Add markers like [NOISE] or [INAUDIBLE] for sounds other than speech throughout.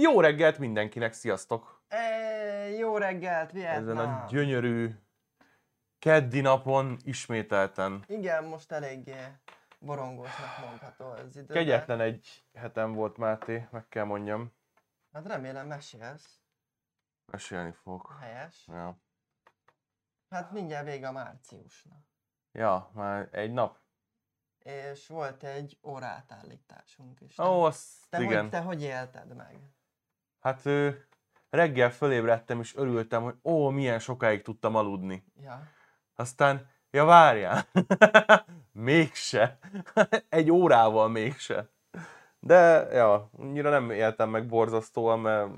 Jó reggelt mindenkinek, sziasztok! E, jó reggelt, Vietnám! Ezen a gyönyörű keddi napon ismételten. Igen, most eléggé borongósnak mondható az idő. Kegyetlen egy hetem volt Máté, meg kell mondjam. Hát remélem mesélsz. Mesélni fogok. Helyes. Ja. Hát mindjárt vége a márciusnak. ja, már egy nap. És volt egy órátállításunk is. Ó, azt te, igen. Hogy, te hogy élted meg? Hát reggel fölébredtem, és örültem, hogy ó, milyen sokáig tudtam aludni. Ja. Aztán, ja várjál, [LAUGHS] mégse. [LAUGHS] Egy órával mégse. De, ja, annyira nem éltem meg borzasztóan, mert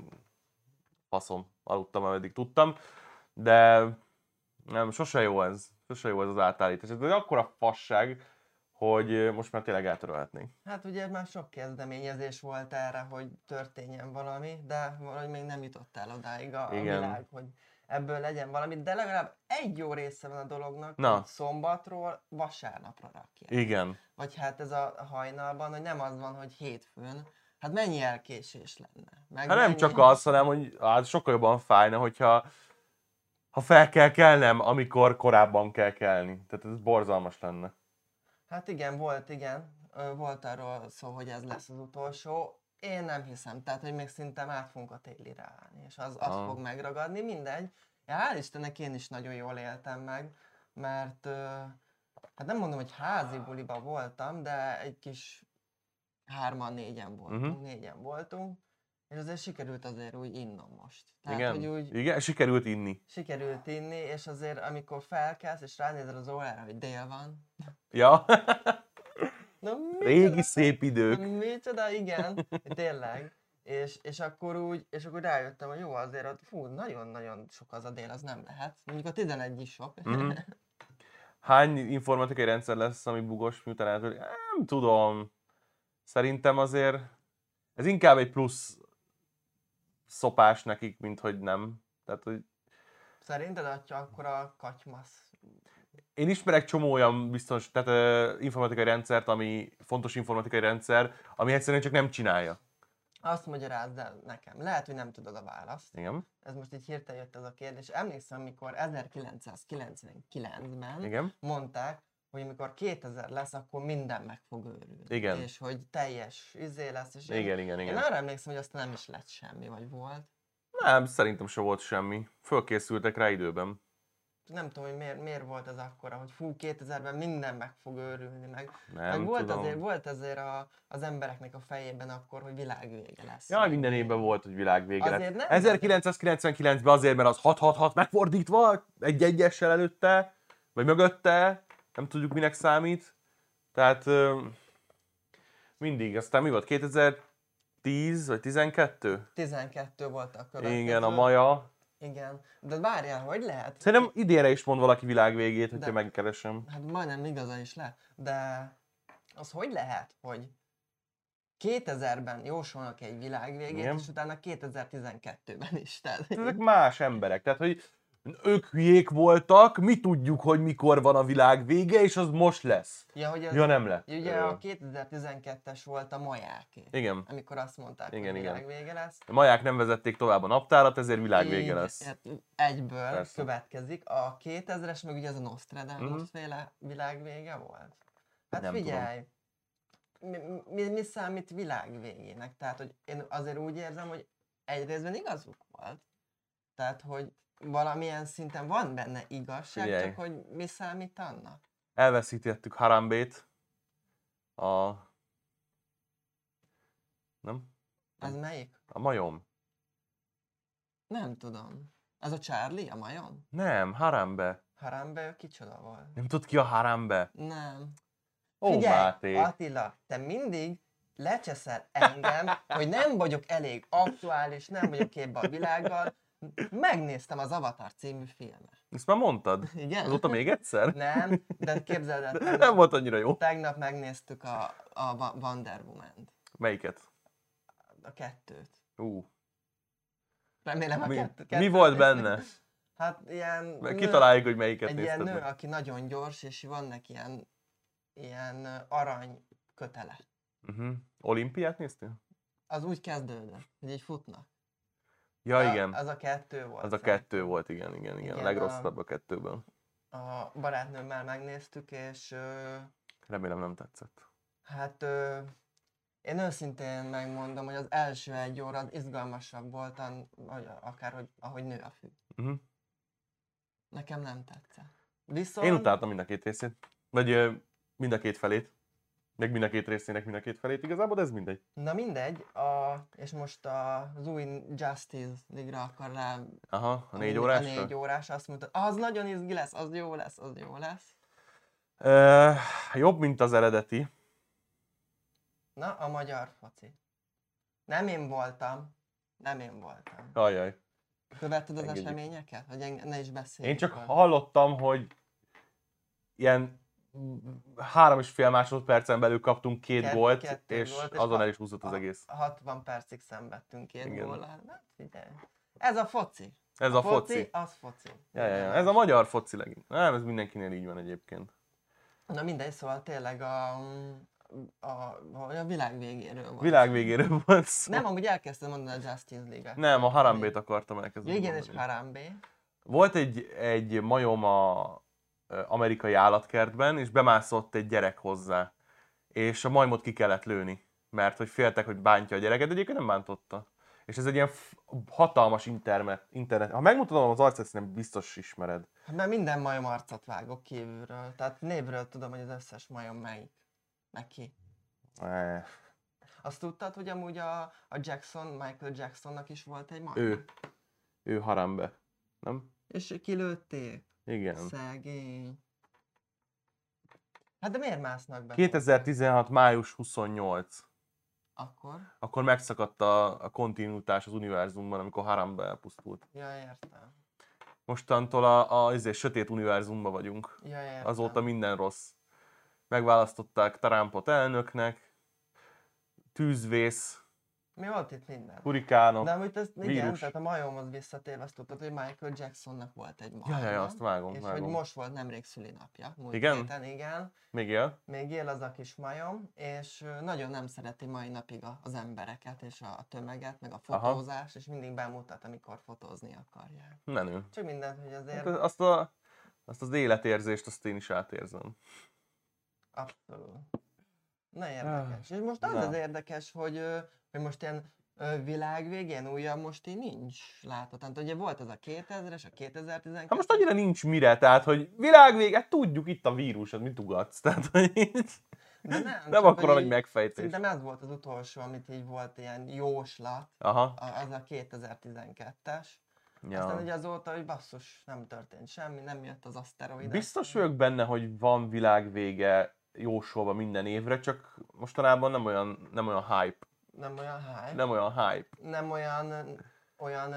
faszom, aludtam, ameddig tudtam. De nem, sose jó ez. Sose jó ez az átállítás. Ez egy akkora fasság, hogy most már tényleg eltörölhetnénk. Hát ugye már sok kezdeményezés volt erre, hogy történjen valami, de valahogy még nem jutott el odáig a, a Igen. világ, hogy ebből legyen valami, de legalább egy jó része van a dolognak, Na. hogy szombatról vasárnapra rakják. Igen. Vagy hát ez a hajnalban, hogy nem az van, hogy hétfőn, hát mennyi elkésés lenne. Meg Hát nem mennyi... csak az, hanem hogy hát sokkal jobban fájna, hogyha ha fel kell kelnem, amikor korábban kell kelni. Tehát ez borzalmas lenne. Hát igen, volt, igen. Volt arról szó, hogy ez lesz az utolsó. Én nem hiszem, tehát hogy még szinte át fogunk a télire állni, és az, az Ah. fog megragadni, mindegy. Ja, hál' Istennek én is nagyon jól éltem meg, mert hát nem mondom, hogy házi buliba voltam, de egy kis hárman, négyen voltunk, uh-huh. négyen voltunk, és azért sikerült azért úgy innom most. Tehát, Igen. hogy úgy Igen, sikerült inni. sikerült inni, és azért amikor felkelsz, és ránézel az órára, hogy dél van, Ja, Na, régi micsoda- szép idők. Micsoda, igen, tényleg. És, és, akkor úgy, és akkor rájöttem, hogy jó, azért ott, fú, nagyon-nagyon sok az a dél, az nem lehet. Mondjuk a 11 is sok. Mhm. [LAUGHS] Hány informatikai rendszer lesz, ami bugos, miután eltörlik? Nem tudom. Szerintem azért ez inkább egy plusz szopás nekik, mint hogy nem. Tehát, hogy Szerinted atya akkor a katymasz? én ismerek csomó olyan biztos, tehát uh, informatikai rendszert, ami fontos informatikai rendszer, ami egyszerűen csak nem csinálja. Azt magyarázd el nekem. Lehet, hogy nem tudod a választ. Igen? Ez most így hirtelen jött ez a kérdés. Emlékszem, amikor 1999-ben Igen? mondták, hogy amikor 2000 lesz, akkor minden meg fog őrülni. Igen. És hogy teljes izé lesz. És én- Igen, igen, Én igen. arra emlékszem, hogy aztán nem is lett semmi, vagy volt. Nem, szerintem se volt semmi. Fölkészültek rá időben. Nem tudom, hogy miért, miért volt ez akkora, hogy fú, 2000-ben minden meg fog őrülni, meg, Nem meg volt, tudom. azért, volt azért a, az embereknek a fejében akkor, hogy világvége lesz. Jaj, minden évben volt, hogy világvége lett. Azért nem, 1999-ben azért, mert az 666 megfordítva, egy egyessel előtte, vagy mögötte, nem tudjuk minek számít. Tehát mindig. Aztán mi volt? 2010 vagy 12? 12 volt a következő. Igen, a Maja. Igen, de várjál, hogy lehet? Szerintem idénre is mond valaki világvégét, hogyha De- megkeresem. Hát majdnem igaza is le, de az hogy lehet, hogy 2000-ben jósolnak egy világvégét, Igen. és utána 2012-ben is. Tehát, Ezek más emberek, tehát hogy ők hülyék voltak, mi tudjuk, hogy mikor van a világ vége, és az most lesz. ja, hogy ez, Ja, nem lett. Ugye Ö, a 2012-es volt a majáké. Igen. amikor azt mondták, Igen, hogy igen. világvége lesz. A maják nem vezették tovább a naptárat, ezért világvége Így, lesz. hát egyből Persze. következik. A 2000-es meg ugye ez a Nostradamus Mhm. féle világvége volt. Hát Nem figyelj, mi, mi, mi számít világvégének? Tehát, hogy én azért úgy érzem, hogy egy részben igazuk volt. Tehát, hogy valamilyen szinten van benne igazság, Figyelj. csak hogy mi számít annak? Elveszítettük Harambét. A... Nem? Ez melyik? A majom. Nem tudom. Ez a Charlie, a Majon? Nem, Harambe. Harambe, ő kicsoda volt? Nem tudod ki a Harambe? Nem. Ó, Figyelj, Máté. Attila, te mindig lecseszel engem, hogy nem vagyok elég aktuális, nem vagyok képbe a világgal. Megnéztem az Avatar című filmet. Ezt már mondtad? Igen? Azóta még egyszer? Nem, de képzeld el, Nem volt annyira jó. tegnap megnéztük a, a Wonder Woman-t, Melyiket? a kettőt. Ú. Remélem a Mi, kettő, mi kettőt volt benne? Hát ilyen... Mert nő- Kitaláljuk, hogy melyiket Egy ilyen nő, meg. aki nagyon gyors, és vannak ilyen, ilyen ö, arany kötele. Uh-huh. Olimpiát néztél? Az úgy kezdődött, hogy így futnak. Ja, A- igen. Az a kettő volt. Az a kettő volt, igen, igen, igen. A Igen, legrosszabb a kettőben. A barátnőmmel megnéztük, és ö, Remélem nem tetszett. hát ö, én őszintén megmondom, hogy az első egy óra az izgalmasabb volt, akár hogy, ahogy nő a fű. Uh-huh. Nekem nem tetszett. Viszont... Én utáltam mind a két részét. Vagy mind a két felét. Meg mind a két részének mind a két felét igazából, de ez mindegy. Na mindegy, a, és most az új Justice League-ra akar rá Aha, a négy A órásra. négy órás azt mondta, az nagyon izgi lesz, az jó lesz, az jó lesz. Ö, jobb, mint az eredeti. Na, a magyar foci. Nem én voltam. Nem én voltam. Ajaj. Követted az Engedjük. eseményeket? Hogy ne is beszélj. Én csak hallottam, hogy ilyen három és fél másodpercen belül kaptunk két Kett- gólt, kettő és gólt, és azon el is húzott az egész. 60 percig szenvedtünk két Igen. góllal. Ez a foci. Ez a, foci. Az foci. Ja, ja, ja. Ez a magyar foci legint. Nem, ez mindenkinél így van egyébként. Na mindegy, szóval tényleg a, a, a, a világ végéről van. Világ végéről volt szó. Nem, amúgy elkezdtem mondani a Justice League-et. Nem, a Harambét akartam elkezdeni. Igen, és. Harambe. Volt egy, egy majom a amerikai állatkertben, és bemászott egy gyerek hozzá. És a majmot ki kellett lőni, mert hogy féltek, hogy bántja a gyereket, de egyébként nem bántotta. És ez egy ilyen hatalmas internet, internet. Ha megmutatom az arcát, szerintem biztos ismered. Hát mert minden majom arcot vágok kívülről. Tehát névről tudom, hogy az összes majom melyik. Meg ki. Eh, Azt tudtad, hogy amúgy a, a Jackson, Michael Jacksonnak is volt egy majom? Ő. Ő Harambe. Nem? És kilőtték. Igen. Szegény. Hát de miért másznak be? 2016. május 28. Akkor? Akkor megszakadt a, a kontinuitás az univerzumban, amikor Harambe elpusztult. Ja, értem. Mostantól a, a azért, sötét univerzumban vagyunk. Ja, értem. Azóta minden rossz. Megválasztották Trumpot elnöknek, tűzvész, Mi volt itt minden? hurikánok. De amúgy ezt, igen, vírus. tehát a majomhoz visszatérve azt tudtad, hogy Michael Jacksonnak volt egy majom. Ja, ja, ja, azt vágom, És vágom. hogy most volt nemrég szülinapja. Múlt Igen? Héten, igen. Még él? Még él az a kis majom, és nagyon nem szereti mai napig az embereket, és a a tömeget, meg a Aha. fotózás, és mindig bemutat, amikor fotózni akarják. Menő. Csak mindent, hogy azért Hát azt, a, azt az életérzést, azt én is átérzem. abszolút. Na érdekes. És most az Na. az érdekes, hogy, hogy most ilyen világ végén újabb most így nincs látható. Tehát ugye volt az a 2000-es, a 2012 Hát most annyira nincs mire, tehát, hogy világvége, tudjuk itt a vírus, az mit ugatsz, [LAUGHS] tehát, hogy így De nem, nem akkora hogy nagy megfejtés. Szerintem ez volt az utolsó, amit így volt ilyen jóslat, Aha, a- az a 2012-es. ja. Aztán ugye azóta, hogy basszus, nem történt semmi, nem jött az aszteroid. Biztos vagyok benne, hogy van világvége jósolva minden évre, csak mostanában nem olyan, nem olyan hype. Nem olyan hype, Nem olyan hype. nem olyan, olyan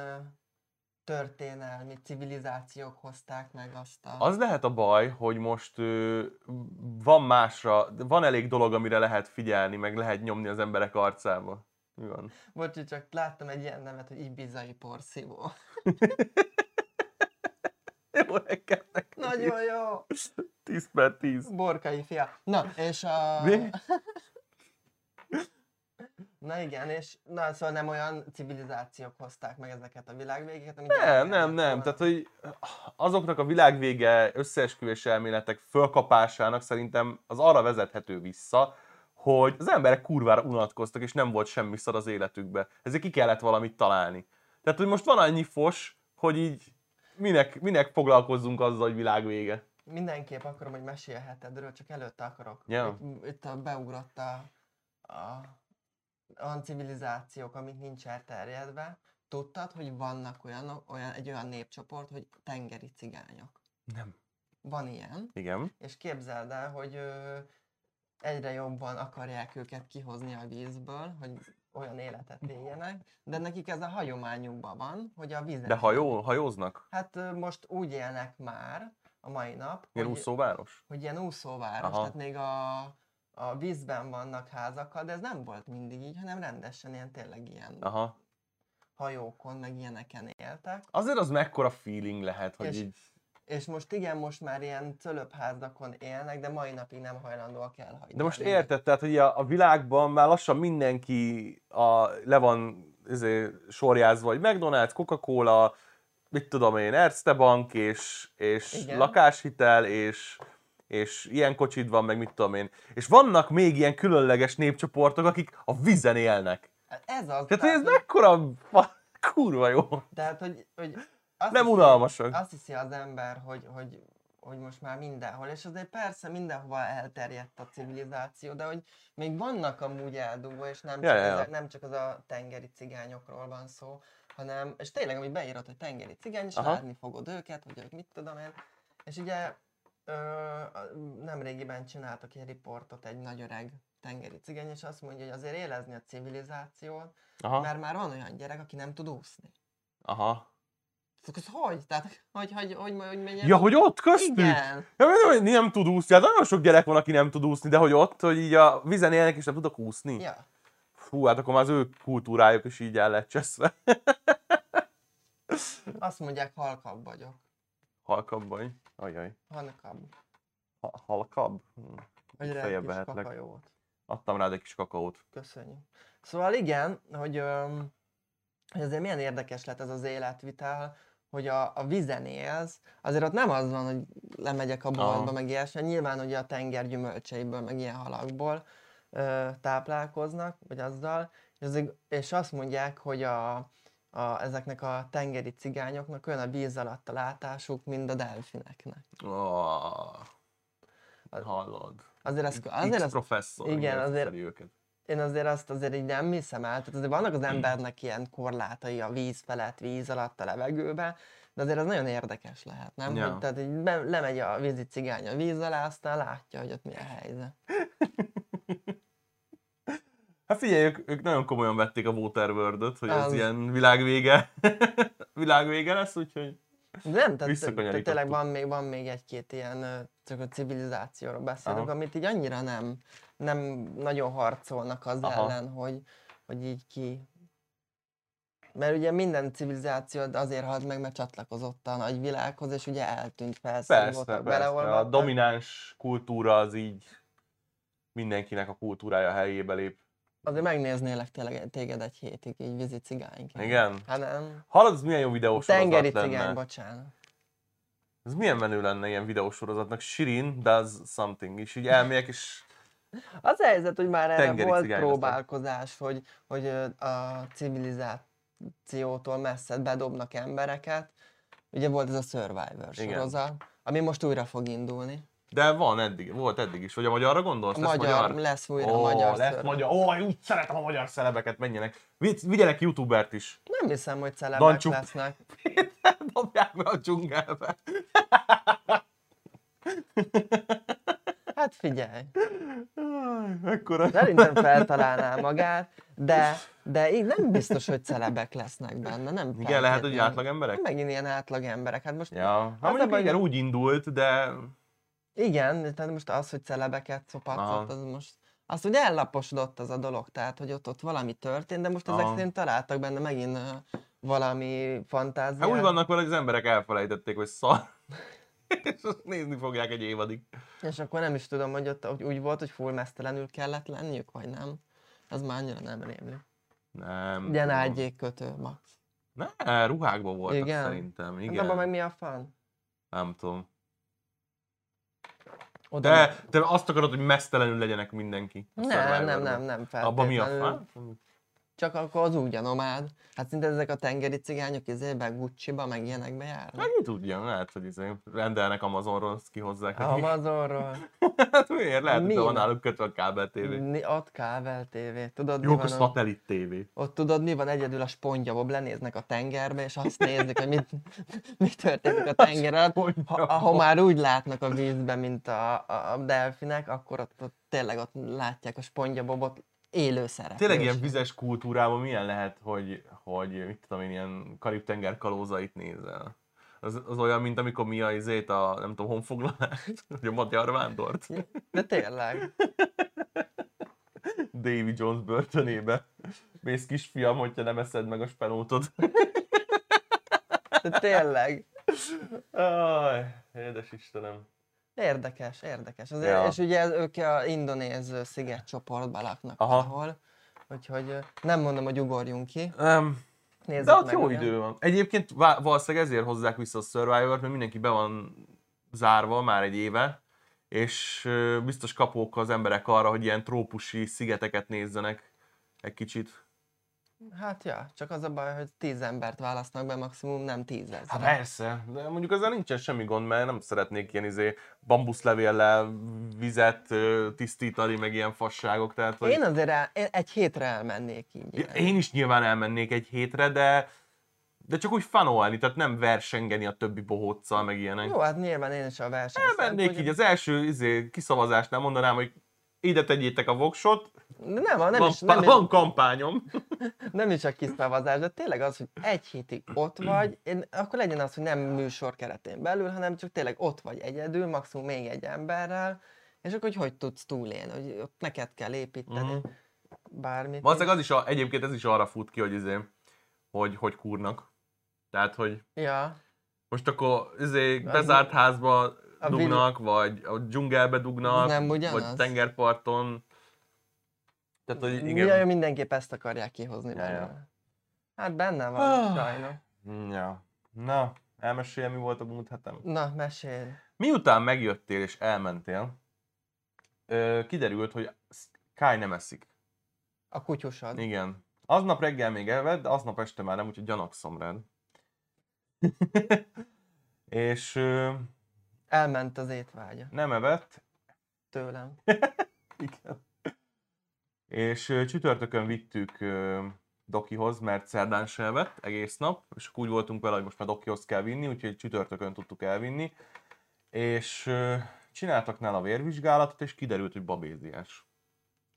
történelmi civilizációk hozták meg azt a... Az lehet a baj, hogy most ö, van másra, van elég dolog, amire lehet figyelni, meg lehet nyomni az emberek arcába. Mi van? Bocsi, csak láttam egy ilyen nevet, hogy ibizai porszívó. [LAUGHS] Jó neked. Nagyon jó! 10 per 10. Borkai fia. Na, és a... Mi? [LAUGHS] Na igen, és na, szóval nem olyan civilizációk hozták meg ezeket a világvégéket, ami Nem, nem, nem. Tehát, hogy azoknak a világvége összeesküvés elméletek fölkapásának szerintem az arra vezethető vissza, hogy az emberek kurvára unatkoztak, és nem volt semmi szar az életükbe. Ezért ki kellett valamit találni. Tehát, hogy most van annyi fos, hogy így minek, minek foglalkozzunk azzal, hogy világvége. Mindenképp akarom, hogy mesélhetedről, csak előtte akarok. Ja. Itt, itt beugrott a, a olyan civilizációk, amik nincs elterjedve. Tudtad, hogy vannak olyan, olyan, egy olyan népcsoport, hogy tengeri cigányok? Nem. Van ilyen, Igen. és képzeld el, hogy ö, egyre jobban akarják őket kihozni a vízből, hogy olyan életet éljenek, de nekik ez a hagyományukban van, hogy a vizet... De hajó, hajóznak? Hát ö, most úgy élnek már a mai nap, Ilyen hogy, úszóváros? hogy ilyen úszóváros, Aha. tehát még a, a vízben vannak házakkal, de ez nem volt mindig így, hanem rendesen ilyen tényleg ilyen Aha. hajókon, meg ilyeneken éltek. Azért az mekkora feeling lehet, hogy És- így... És most igen, most már ilyen cölöpházakon élnek, de mai napig nem hajlandóak elhagyni. De most érted, tehát, hogy a, a világban már lassan mindenki a, le van izé, sorjázva, hogy McDonald's, Coca-Cola, mit tudom én, Erste Bank, és, és Igen. lakáshitel, és, és ilyen kocsid van, meg mit tudom én. És vannak még ilyen különleges népcsoportok, akik a vízen élnek. Ez az. Tehát, hogy ez hogy- mekkora [LAUGHS] kurva jó. Tehát, hogy, hogy azt Nem unalmasak. Azt hiszi az ember, hogy, hogy, hogy most már mindenhol, és azért persze mindenhova elterjedt a civilizáció, de hogy még vannak amúgy eldugva, és nem csak, ja, ja. ezek, nem csak az a tengeri cigányokról van szó, hanem, és tényleg, amit beírod, hogy tengeri cigány, és Aha. látni fogod őket, hogy ők mit tudom én, és ugye ö, nem régiben csináltak egy riportot egy nagy öreg tengeri cigány, és azt mondja, hogy azért élezni a civilizációt, Aha, mert már van olyan gyerek, aki nem tud úszni. aha. Szóval ez hogy? Tehát, hogy, hogy, hogy, hogy, hogy menjen? Ja, hogy ott köztük? Igen. Ja, mert hogy nem tud úszni. Hát nagyon sok gyerek van, aki nem tud úszni, de hogy ott, hogy így a vízen élnek és nem tudok úszni. Ja. Fú, hát akkor már az ő kultúrájuk is így el lett cseszve. Azt mondják, halkabb vagyok. Halkabb vagy. Ajaj. Halkabb. Ha- halkabb? Hm. Feljebb egy kis kakaót. Adtam rád egy kis kakaót. Köszönjük. Szóval igen, hogy, öm, hogy azért milyen érdekes lett ez az életvitel, hogy a, a vízen élsz, azért ott nem az van, hogy lemegyek a boltba, Aha. meg ilyesmi, nyilván ugye a tenger gyümölcseiből, meg ilyen halakból ö, táplálkoznak, vagy azzal, és, azért, és azt mondják, hogy a, a, ezeknek a tengeri cigányoknak olyan a víz alatt a látásuk, mint a delfineknek. Oh, hallod. Azért az, X azért az, professzor. igen, azért- Őket. én azért azt azért így nem hiszem el. Tehát azért vannak az embernek ilyen korlátai a víz felett, víz alatt, a levegőben, de azért az nagyon érdekes lehet, nem? Ja. Hogy, tehát így be, lemegy a vízi cigány a víz alá, aztán látja, hogy ott mi a helyzet. [LAUGHS] Hát figyelj, ők, ők nagyon komolyan vették a Waterworld-öt, hogy ez ilyen világvége, [LAUGHS] világvége lesz, úgyhogy... Nem, tehát, tényleg van még, van még egy-két ilyen, csak a civilizációról beszélünk, Aha. amit így annyira nem, nem nagyon harcolnak az Aha. ellen, hogy, hogy így ki... Mert ugye minden civilizáció azért halt meg, mert csatlakozott a nagyvilághoz, és ugye eltűnt, felszívottak, persze. A beleolvadtak. domináns kultúra az így mindenkinek a kultúrája helyébe lép. Azért megnéznélek tényleg téged egy hétig, így vízi cigányként. Igen? Hát nem. Hallod, ez milyen jó videós Tengeri sorozat cigány, lenne? bocsánat. Ez milyen menő lenne ilyen videósorozatnak? Shirin does something, és így elmegyek, és Az helyzet, hogy már erre volt próbálkozás, hogy, hogy a civilizációtól messze bedobnak embereket. Ugye volt ez a Survivor sorozat, ami most újra fog indulni. De van eddig, volt eddig is. Vagy a magyarra gondolsz? A Lesz magyar, magyar? lesz újra Ó, magyar lesz magyar. Ó, úgy szeretem a magyar szelebeket, menjenek. Vigy- Vigyenek youtubert is. Nem hiszem, hogy celebek Dancsuk. lesznek. [LAUGHS] Dobják be a dzsungelbe. Hát figyelj, Mekkora. szerintem feltalálná magát, de, de így nem biztos, hogy celebek lesznek benne. Nem Igen, lehet, hogy átlag emberek? Megint ilyen átlag emberek. Hát most Ja, Az hát a mondjuk baj, igen, hogy- úgy indult, de Igen, tehát most az, hogy celebeket Aha. szopatott, az most... Az ugye ellaposodott az a dolog, tehát hogy ott, ott valami történt, de most ezek Aha. szerint találtak benne megint uh, valami fantáziát. hát úgy vannak vele, hogy az emberek elfelejtették, hogy szar. [LAUGHS] És azt nézni fogják egy évadig. És akkor nem is tudom, hogy ott hogy úgy volt, hogy full mesztelenül kellett lenniük, vagy nem. Az már annyira nem rémlik. Nem. Ilyen ágyékkötő, max. Ne, ruhákban voltak Igen? szerintem. Igen. Igen. Abban meg mi a fan? Nem tudom. Oda De te azt akarod, hogy mesztelenül legyenek mindenki. nem, nem, Survivorban. nem, nem Abban mi a feltétlenül. Csak akkor az úgy a nomád. Hát szinte ezek a tengeri cigányok izébe, Gucci-ba, meg ilyenekbe járnak. Meg ki tudja, lehet, hogy izé, rendelnek Amazonról, kihozzák. nekik. Amazonról. [LAUGHS] hát miért? Lehet, hogy Mi? be van náluk kötve a kábel tévé. Ni- Ott kábel TV. Tudod, mi Jó, van a ott? szatellit tévé. ott tudod, mi van egyedül a spongyabob, lenéznek a tengerbe, és azt nézik, hogy mit, [LAUGHS] mi történik a tenger alatt. Ha, már úgy látnak a vízbe, mint a, a, a delfinek, akkor ott, ott tényleg ott látják a spongyabobot élő szereplős. Tényleg ilyen vizes kultúrában milyen lehet, hogy, hogy mit tudom én, ilyen Karib-tenger kalózait nézel? Az, az olyan, mint amikor mi a izét, a nem tudom, honfoglalást, [LAUGHS] vagy a magyar vándort. De tényleg. [LAUGHS] Davy Jones börtönébe. Mész kisfiam, hogyha nem eszed meg a spenótot. De tényleg. Aj, édes Istenem. Érdekes, érdekes. Azért, Ja. És ugye ők a indonéz szigetcsoportban laknak Aha. ahol. Úgyhogy nem mondom, hogy ugorjunk ki. Nem, Nézzük de ott jó ugye. idő van. Egyébként valószínűleg ezért hozzák vissza a Survivor-t, mert mindenki be van zárva már egy éve, és biztos kapók az emberek arra, hogy ilyen trópusi szigeteket nézzenek egy kicsit. Hát ja, csak az a baj, hogy tíz embert választnak be, maximum nem tízezer. Hát persze, de mondjuk ezzel nincsen semmi gond, mert nem szeretnék ilyen izé bambuszlevéllel vizet tisztítani, meg ilyen fasságok, tehát hogy... Én azért el, én egy hétre elmennék. Ja, Én is nyilván elmennék egy hétre, de de csak úgy fanolni, tehát nem versengeni a többi bohóccal, meg ilyenek. Jó, hát nyilván én is a verseny. Elmennék így az első izé, kiszavazásnál mondanám, hogy ide tegyétek a voksot, De Nem, nem, van, is, nem, van kampányom. [LAUGHS] nem is a kiszavazás, de tényleg az, hogy egy hétig ott vagy, én, akkor legyen az, hogy nem műsor keretén belül, hanem csak tényleg ott vagy egyedül, maximum még egy emberrel, és akkor hogy hogy tudsz túlélni, hogy ott neked kell építeni Mhm. bármit. Valószínűleg az is, a, egyébként ez is arra fut ki, hogy izé, hogy, hogy kúrnak. Tehát, hogy Ja, most akkor izé, bezárt házba a dugnak, vagy a dzsungelbe dugnak, nem ugyanaz? vagy tengerparton. Tehát, hogy igen. Ja, mindenképp ezt akarják kihozni Ja, ja. Hát benne van, Ah. sajnos. Ja. Na, elmesélj, mi volt a múlt hetem? Na, mesélj. Miután megjöttél és elmentél, kiderült, hogy Kai nem eszik. A kutyusod. Igen. Aznap reggel még elvett, de aznap este már nem, úgyhogy gyanakszom rád. [LAUGHS] és Elment az étvágya nem evett, tőlem. [LAUGHS] igen. És csütörtökön vittük Dokihoz, mert szerdán se evett egész nap, és úgy voltunk vele, hogy most már Dokihoz kell vinni, úgyhogy csütörtökön tudtuk elvinni. És csináltak nála vérvizsgálatot, és kiderült, hogy babéziás.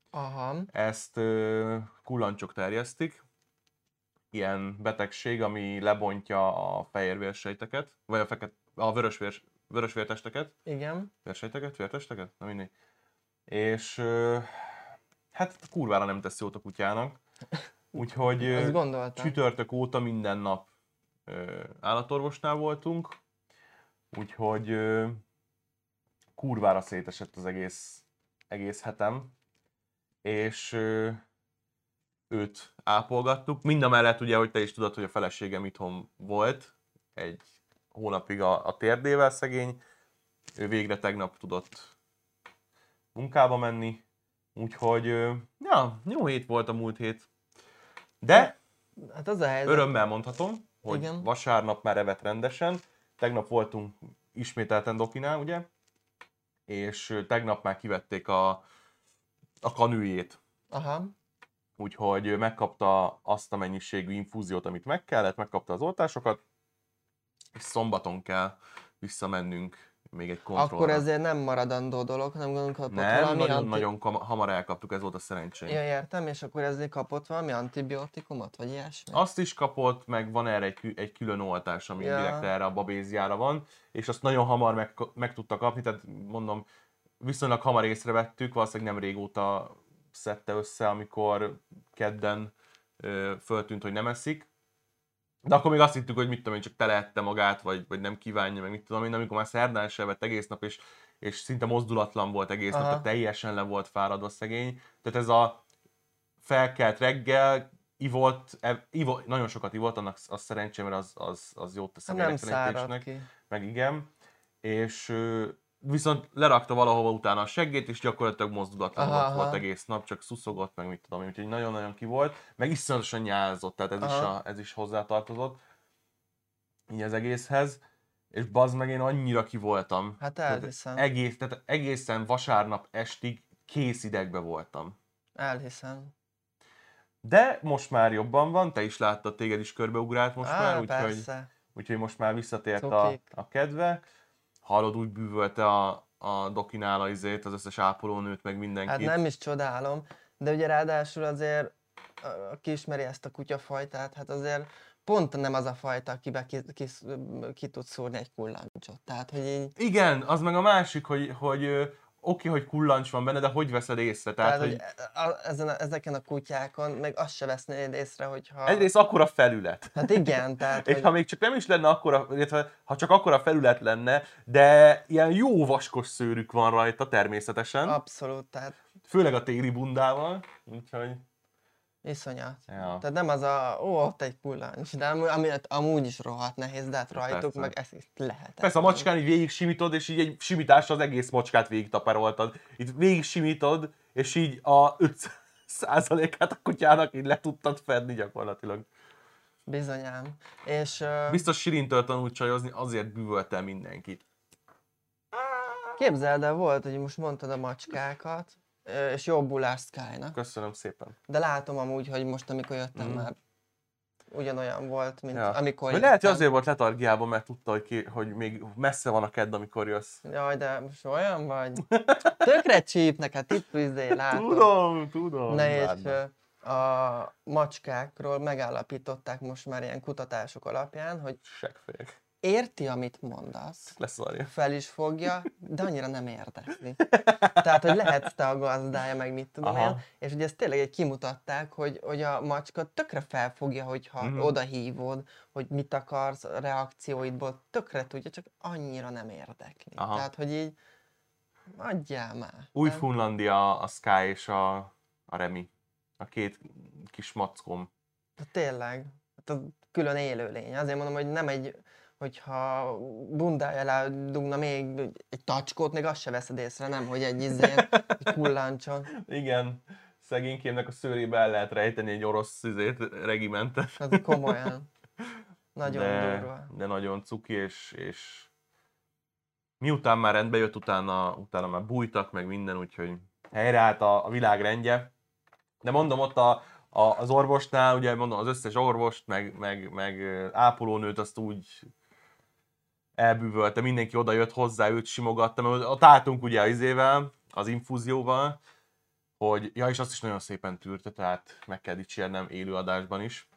Aha. Ezt kullancsok terjesztik, ilyen betegség, ami lebontja a fehérvérsejteket, vagy a, feket, a vörösvér, vörösvértesteket, Igen. vérsejteket, vértesteket, na mindegy. És hát kurvára nem tesz jót a kutyának, úgyhogy [LAUGHS] csütörtök óta minden nap állatorvosnál voltunk, úgyhogy kurvára szétesett az egész, egész hetem, és őt ápolgattuk. Mind a mellett ugye, hogy te is tudod, hogy a feleségem itthon volt egy hónapig a, a térdével szegény, ő végre tegnap tudott munkába menni, úgyhogy ja, jó hét volt a múlt hét. De Hát az a helyzet. Örömmel mondhatom, hogy Igen. vasárnap már evett rendesen. Tegnap voltunk ismételten Dokinál, ugye? És tegnap már kivették a, a kanűjét. Aha. Úgyhogy megkapta azt a mennyiségű infúziót, amit meg kellett, megkapta az oltásokat, szombaton kell visszamennünk még egy kontrollra. Akkor ezért nem maradandó dolog, hanem gondolom kapott Nem, valami nagyon-nagyon kam- hamar elkaptuk, ez volt a szerencsém. Ja, értem, és akkor ezért kapott valami antibiotikumot, vagy ilyesmi? Azt is kapott, meg van erre egy, egy külön oltás, ami ja. direkt erre a babéziára van, és azt nagyon hamar meg, meg tudta kapni, tehát mondom, viszonylag hamar észrevettük, valószínűleg nem régóta szedte össze, amikor kedden ö, föltűnt, hogy nem eszik. De akkor még azt hittük, hogy mit tudom én, csak telehette magát, vagy, vagy nem kívánja, meg mit tudom én, amikor már szerdán se evett egész nap, és, és szinte mozdulatlan volt egész nap, Aha. tehát teljesen le volt fáradva szegény. Tehát ez a felkelt reggel, ivott, ev, ivott, nagyon sokat ivott, annak az szerencsém, mert az, az, az jót tesz a ki. meg igen. És viszont lerakta valahova utána a seggét, és gyakorlatilag mozdulatlan Aha, volt, volt aha. egész nap, csak szuszogott, meg mit tudom én, úgyhogy nagyon-nagyon ki volt, meg iszonyatosan nyázott, tehát ez is, Aha. a, ez is hozzátartozott így az egészhez, és bazd meg én annyira ki voltam. Hát Tehát elhiszem. Egész, tehát egészen vasárnap estig kész idegbe voltam. Elhiszem. De most már jobban van, te is láttad, téged is körbeugrált most Á, már, úgyhogy, úgyhogy most már visszatért a, a kedve. Hallod, úgy bűvölte a, a dokinál a izét, az összes ápolónőt, meg mindenkit. Hát nem is csodálom, de ugye ráadásul azért, aki ismeri ezt a kutyafajtát, hát azért pont nem az a fajta, akibe ki, ki, ki tud szúrni egy kullancsot. Tehát, hogy így, Igen, az meg a másik, hogy, hogy oké, hogy kullancs van benne, de hogy veszed észre? Tehát, Tehát, hogy hogy a, ezen a, ezeken a kutyákon meg azt se vesznéd észre, hogyha... egyrészt akkora felület. Hát igen, tehát, [LAUGHS] És hogy... ha még csak nem is lenne akkora, illetve ha csak akkora felület lenne, de ilyen jó vaskos szőrük van rajta természetesen, Abszolút, tehát főleg a téli bundával, úgyhogy iszonyat. ja. Tehát nem az a, ó, ott egy kullancs, de ami, ami amúgy is rohadt nehéz, de hát rajtuk Persze. meg ez itt lehet. Persze a macskán így végig simítod, és így egy simításra az egész macskát végig taparoltad. Itt végig simítod, és így a 5 százalékát a kutyának így le tudtad fedni gyakorlatilag. Bizonyám. És uh, Biztos Sirintől tanult csajozni, azért bűvölte mindenkit. képzeld el, volt, hogy most mondtad a macskákat, és jobbulás Skynak. Köszönöm szépen. De látom amúgy, hogy most, amikor jöttem Mhm. már ugyanolyan volt, mint Ja. amikor Vagy lehet, hogy jöttem. azért volt letargiában, mert tudta, hogy, ki, hogy még messze van a kedd, amikor jössz. Jaj, de most olyan vagy? [LAUGHS] Tökre csíp neked, itt izé, látom. Tudom, tudom. Na és a macskákról megállapították most már ilyen kutatások alapján, hogy Seggfejek. Érti, amit mondasz, Leszarja. fel is fogja, de annyira nem érdekli. [LAUGHS] Tehát, hogy lehetsz te a gazdája, meg mit tudom Aha. én, és ugye ezt tényleg egy kimutatták, hogy, hogy a macska tökre felfogja, hogyha uh-huh. oda hívod, hogy mit akarsz, a reakcióidból tökre tudja, csak annyira nem érdekli. Aha. Tehát, hogy így adjál már. Új Nem? Funlandia, a Sky és a, a Remi. A két kis mackom. De Tényleg. Hát az külön élőlény. Azért mondom, hogy nem egy, hogyha bundája alá dugna még egy tacskót, még azt se veszed észre, nem, hogy egy izén, kullancson. Igen, szegénykémnek a szőrébe el lehet rejteni egy orosz izét, regimentet. Az komolyan. Nagyon de, durva. de nagyon cuki, és, és miután már rendbe jött, utána, utána már bújtak, meg minden, úgyhogy helyreállt a, a világ rendje. De mondom, ott a, a, az orvosnál, ugye mondom, az összes orvost, meg, meg, meg ápolónőt azt úgy elbűvölte, mindenki oda jött hozzá, őt simogatta, mert ott álltunk ugye az izével, az infúzióval, hogy, ja, és azt is nagyon szépen tűrte, tehát meg kell dicsérnem élőadásban is.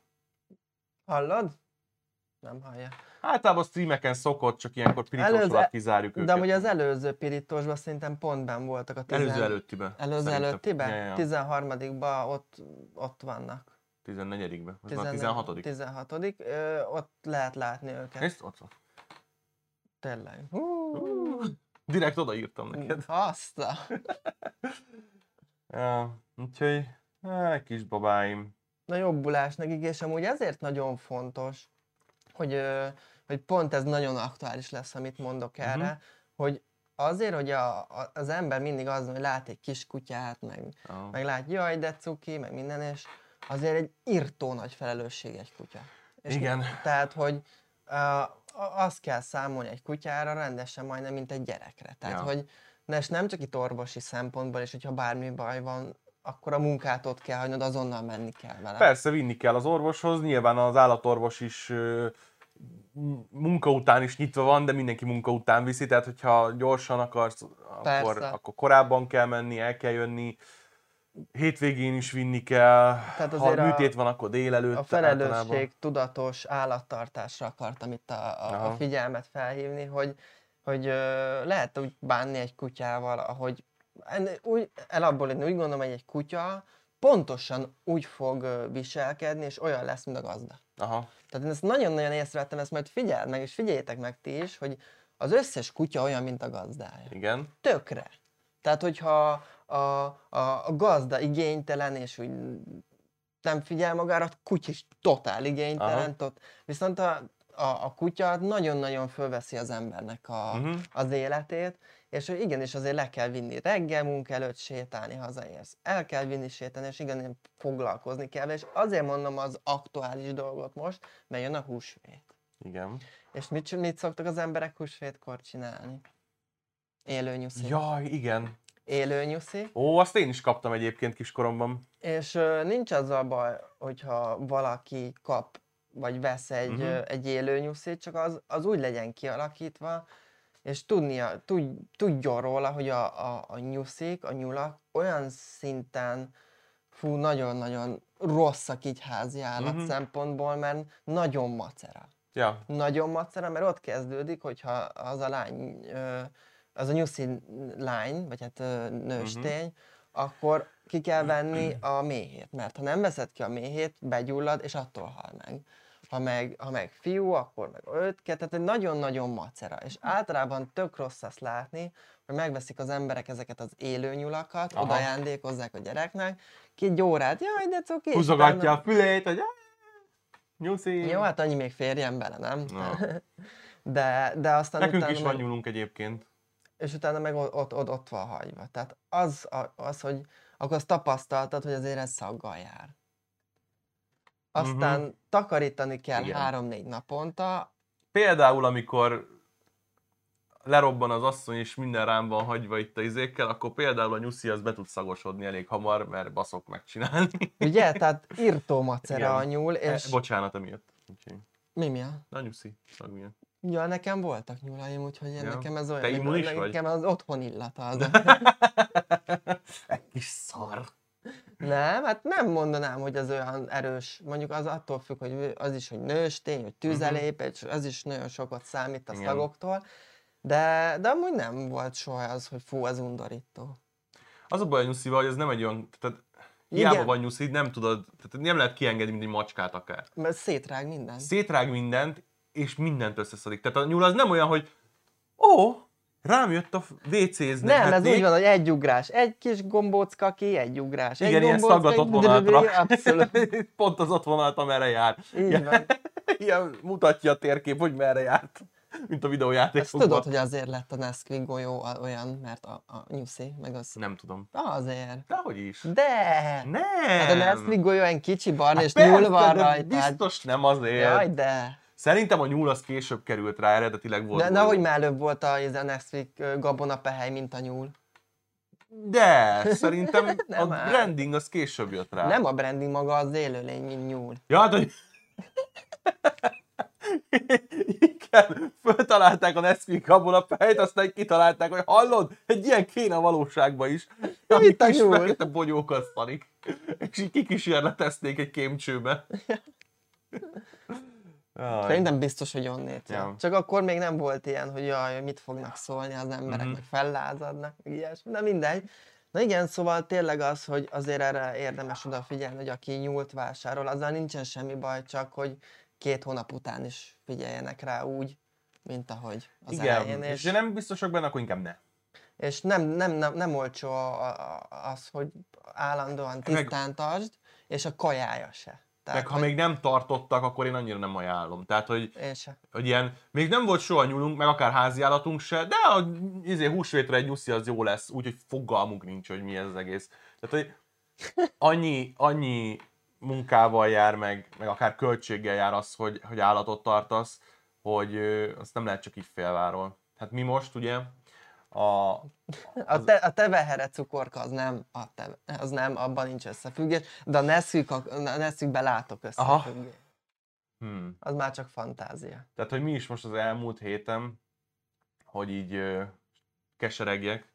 Hallod? Nem hallja. Általában streameken szokott, csak ilyenkor pirítós Előző- alatt kizárjuk őket. De amúgy az előző pirítósban szerintem pont benn voltak a tizen... Előző előttibe. Előző előttiben? Ja, ja, ja. 13 ott, ott vannak. 14-be. Most már 14 16 16 Ö, ott lehet látni őket. Nézd, ott van. Tényleg. Hú, Direkt odaírtam neked. azt a... [LAUGHS] Ja, úgyhogy, hát, kis babáim. Na jobbulás nekik, és amúgy ezért nagyon fontos, hogy, hogy pont ez nagyon aktuális lesz, amit mondok erre, Mhm. hogy azért, hogy a, a, az ember mindig az, hogy lát egy kis kutyát, meg, Ja. meg lát, jaj, de cuki, meg minden, és azért egy írtó nagy felelősség egy kutya. És Igen. Tehát, hogy uh, azt kell számolni egy kutyára rendesen majdnem, mint egy gyerekre. Tehát, Ja. hogy ne, és nem csak itt orvosi szempontból, és hogyha bármi baj van, akkor a munkát ott kell hagynod, azonnal menni kell vele. Persze vinni kell az orvoshoz, nyilván az állatorvos is munka után is nyitva van, de mindenki munka után viszi, tehát hogyha gyorsan akarsz, akkor, akkor korábban kell menni, el kell jönni, hétvégén is vinni kell, Tehát ha a- műtét van, akkor délelőtt A felelősség általában. tudatos állattartásra akartam itt a, a, a figyelmet felhívni, hogy, hogy ö, lehet úgy bánni egy kutyával, ahogy en- úgy, elabból úgy gondolom, hogy egy kutya pontosan úgy fog viselkedni, és olyan lesz, mint a gazda. Aha. Tehát én ezt nagyon-nagyon észrevettem, ezt majd figyeld meg, és figyeljétek meg ti is, hogy az összes kutya olyan, mint a gazdája. Igen. Tökre. Tehát, hogyha a, a, a gazda igénytelen, és úgy nem figyel magára, a kutya is totál igénytelen. Tot, viszont a, a, a kutya nagyon-nagyon fölveszi az embernek a, Mhm. az életét, és hogy igenis azért le kell vinni reggel munka előtt sétálni, hazaérsz. El kell vinni sétálni, és igenis foglalkozni kell, és azért mondom az aktuális dolgot most, mert jön a húsvét. Igen. És mit, mit szoktak az emberek húsvétkor csinálni? Élő. Jaj, igen. Élő nyuszi. Ó, azt én is kaptam egyébként kiskoromban. És ö, nincs az a baj, hogyha valaki kap, vagy vesz egy, uh-huh. egy élő nyuszit, csak az, az úgy legyen kialakítva, és tudnia, tud, tudjon róla, hogy a, a, a nyuszik, a nyulak olyan szinten fú, nagyon-nagyon rosszak így házi állat uh-huh. szempontból, mert nagyon macera. Ja, Nagyon macera, mert ott kezdődik, hogyha az a lány ö, az a nyuszi lány, vagy hát nőstény, uh-huh. akkor ki kell venni [CLEARS THROAT] a méhét, mert ha nem veszed ki a méhét, begyullad, és attól hal meg. Ha meg, ha meg fiú, akkor meg öt kell, tehát egy nagyon-nagyon macera. És általában tök rossz azt látni, hogy megveszik az emberek ezeket az élő nyulakat, Aha. oda ajándékozzák a gyereknek, két órát, jaj, de cuki, Húzogatja a fülét, hogy "Á, nyuszi. Jó, hát annyi még férjen bele, nem? Na. [LAUGHS] De, de aztán Nekünk utána is van meg, nyúlunk egyébként. És utána meg ott, ott, ott, van hagyva. Tehát az, a- az, hogy akkor azt tapasztaltad, hogy azért ez szaggal jár. Aztán uh-huh. takarítani kell három-négy naponta, Például, amikor lerobban az asszony, és minden rám van hagyva itt a izékkel, akkor például a nyuszi az be tud szagosodni elég hamar, mert baszok megcsinálni. ugye? Tehát [LAUGHS] írtó macera a nyúl, E, és bocsánat emiatt. Úgyhogy, mi mi a? na nyuszi, szag miatt. Ja, nekem voltak nyulaim, úgyhogy Ja. nekem ez olyan, Te immunis vagy? nekem az otthon illata az. [LAUGHS] Egy kis szar. Nem, hát nem mondanám, hogy az olyan erős. Mondjuk az attól függ, hogy az is, hogy nőstény, hogy tüzelép, és az is nagyon sokat számít a Igen. szagoktól. De, de amúgy nem volt soha az, hogy fú, az undorító. Az a baj a nyuszival, hogy ez nem egy olyan, tehát hiába Igen. van nyuszi, nem tudod, tehát nem lehet kiengedni, mint egy macskát akár. Mert szétrág minden. Szétrág mindent, és mindent összeszadik. Tehát a nyúl az nem olyan, hogy ó, rám jött a WC-zni. Nem, ez úgy van, hogy egy ugrás. Egy kis gombócka ki, egy ugrás. Egy Igen, ilyen szaggatott egy vonalat drüdrü, rak. Abszolút. [LAUGHS] Pont az ott vonalat, amerre jár. Így van. [LAUGHS] Ilyen mutatja a térkép, hogy merre járt. Mint a Ezt videójátékokban. tudod, hogy azért lett a Nesquik golyó olyan, mert a, a nyuszi, meg az... Nem tudom. Azért. Dehogy is. De! Nem. Hát a Nesquik golyó olyan kicsi barna, Hát és nyúl persze, van de rajta. hát- Biztos nem azért. Jaj, de! Szerintem a nyúl az később került rá, eredetileg volt. De golyó. nehogy már előbb volt a, ez a Nesquik ö, gabonapehely, mint a nyúl. De, szerintem [LAUGHS] a áll. branding az később jött rá. Nem a branding maga az élőlény, mint nyúl. Ja, hát, hogy... Igen, föltalálták a Nesquik abból a fejt, aztán kitalálták, hogy hallod, egy ilyen kéne a valóságban is. Itt a kis nyúl. fekete bogyókat szarik. És így kikísérletezték egy kémcsőbe. [LAUGHS] Jaj. Szerintem biztos, hogy onnét. Ja. Csak akkor még nem volt ilyen, hogy jaj, mit fognak szólni az emberek, Mhm. meg fellázadnak, meg ilyesmi, de mindegy. Na igen, szóval tényleg az, hogy azért erre érdemes odafigyelni, hogy aki nyúlt vásárol, azzal nincsen semmi baj, csak hogy két hónap után is figyeljenek rá úgy, mint ahogy az Igen, elején. és És, nem biztosak benne, akkor inkább ne. és nem, nem, nem, nem olcsó a, a, az, hogy állandóan tisztán tartsd, és a kajája se. Meg ha hogy még nem tartottak, akkor én annyira nem ajánlom. Tehát, hogy hogy ilyen, még nem volt soha nyúlunk, meg akár háziállatunk se, de a izé, húsvétre egy nyuszi az jó lesz, úgyhogy fogalmunk nincs, hogy mi ez az egész. Tehát, hogy annyi, annyi munkával jár, meg, meg akár költséggel jár az, hogy, hogy állatot tartasz, hogy ö, azt nem lehet csak így félváról. Hát mi most ugye a, A, te, a tevehere cukorka az nem, a te, az nem, abban nincs összefüggés, de a Nesquik, a, a Nesquikben látok összefüggést. hmm, Az már csak fantázia. Tehát, hogy mi is most az elmúlt héten, hogy így ö, keseregjek,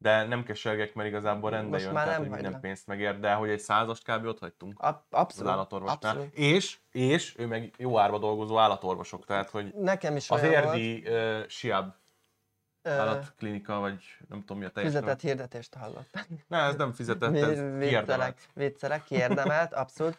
de nem kesergek, mert igazából rendben Most jön, már tehát nem hogy minden pénzt megér, de hogy egy százast kb. ott hagytunk Ab, az abszolút. állatorvosnál. abszolút. És, és ő meg jó árba dolgozó állatorvosok, tehát hogy Nekem is az érdi uh, Siab állatklinika, vagy nem tudom mi a teljes Fizetett hirdetést hallottam. Ne, ez nem fizetett, ez Viccelek, kiérdemelt. viccelek, kiérdemelt, abszolút.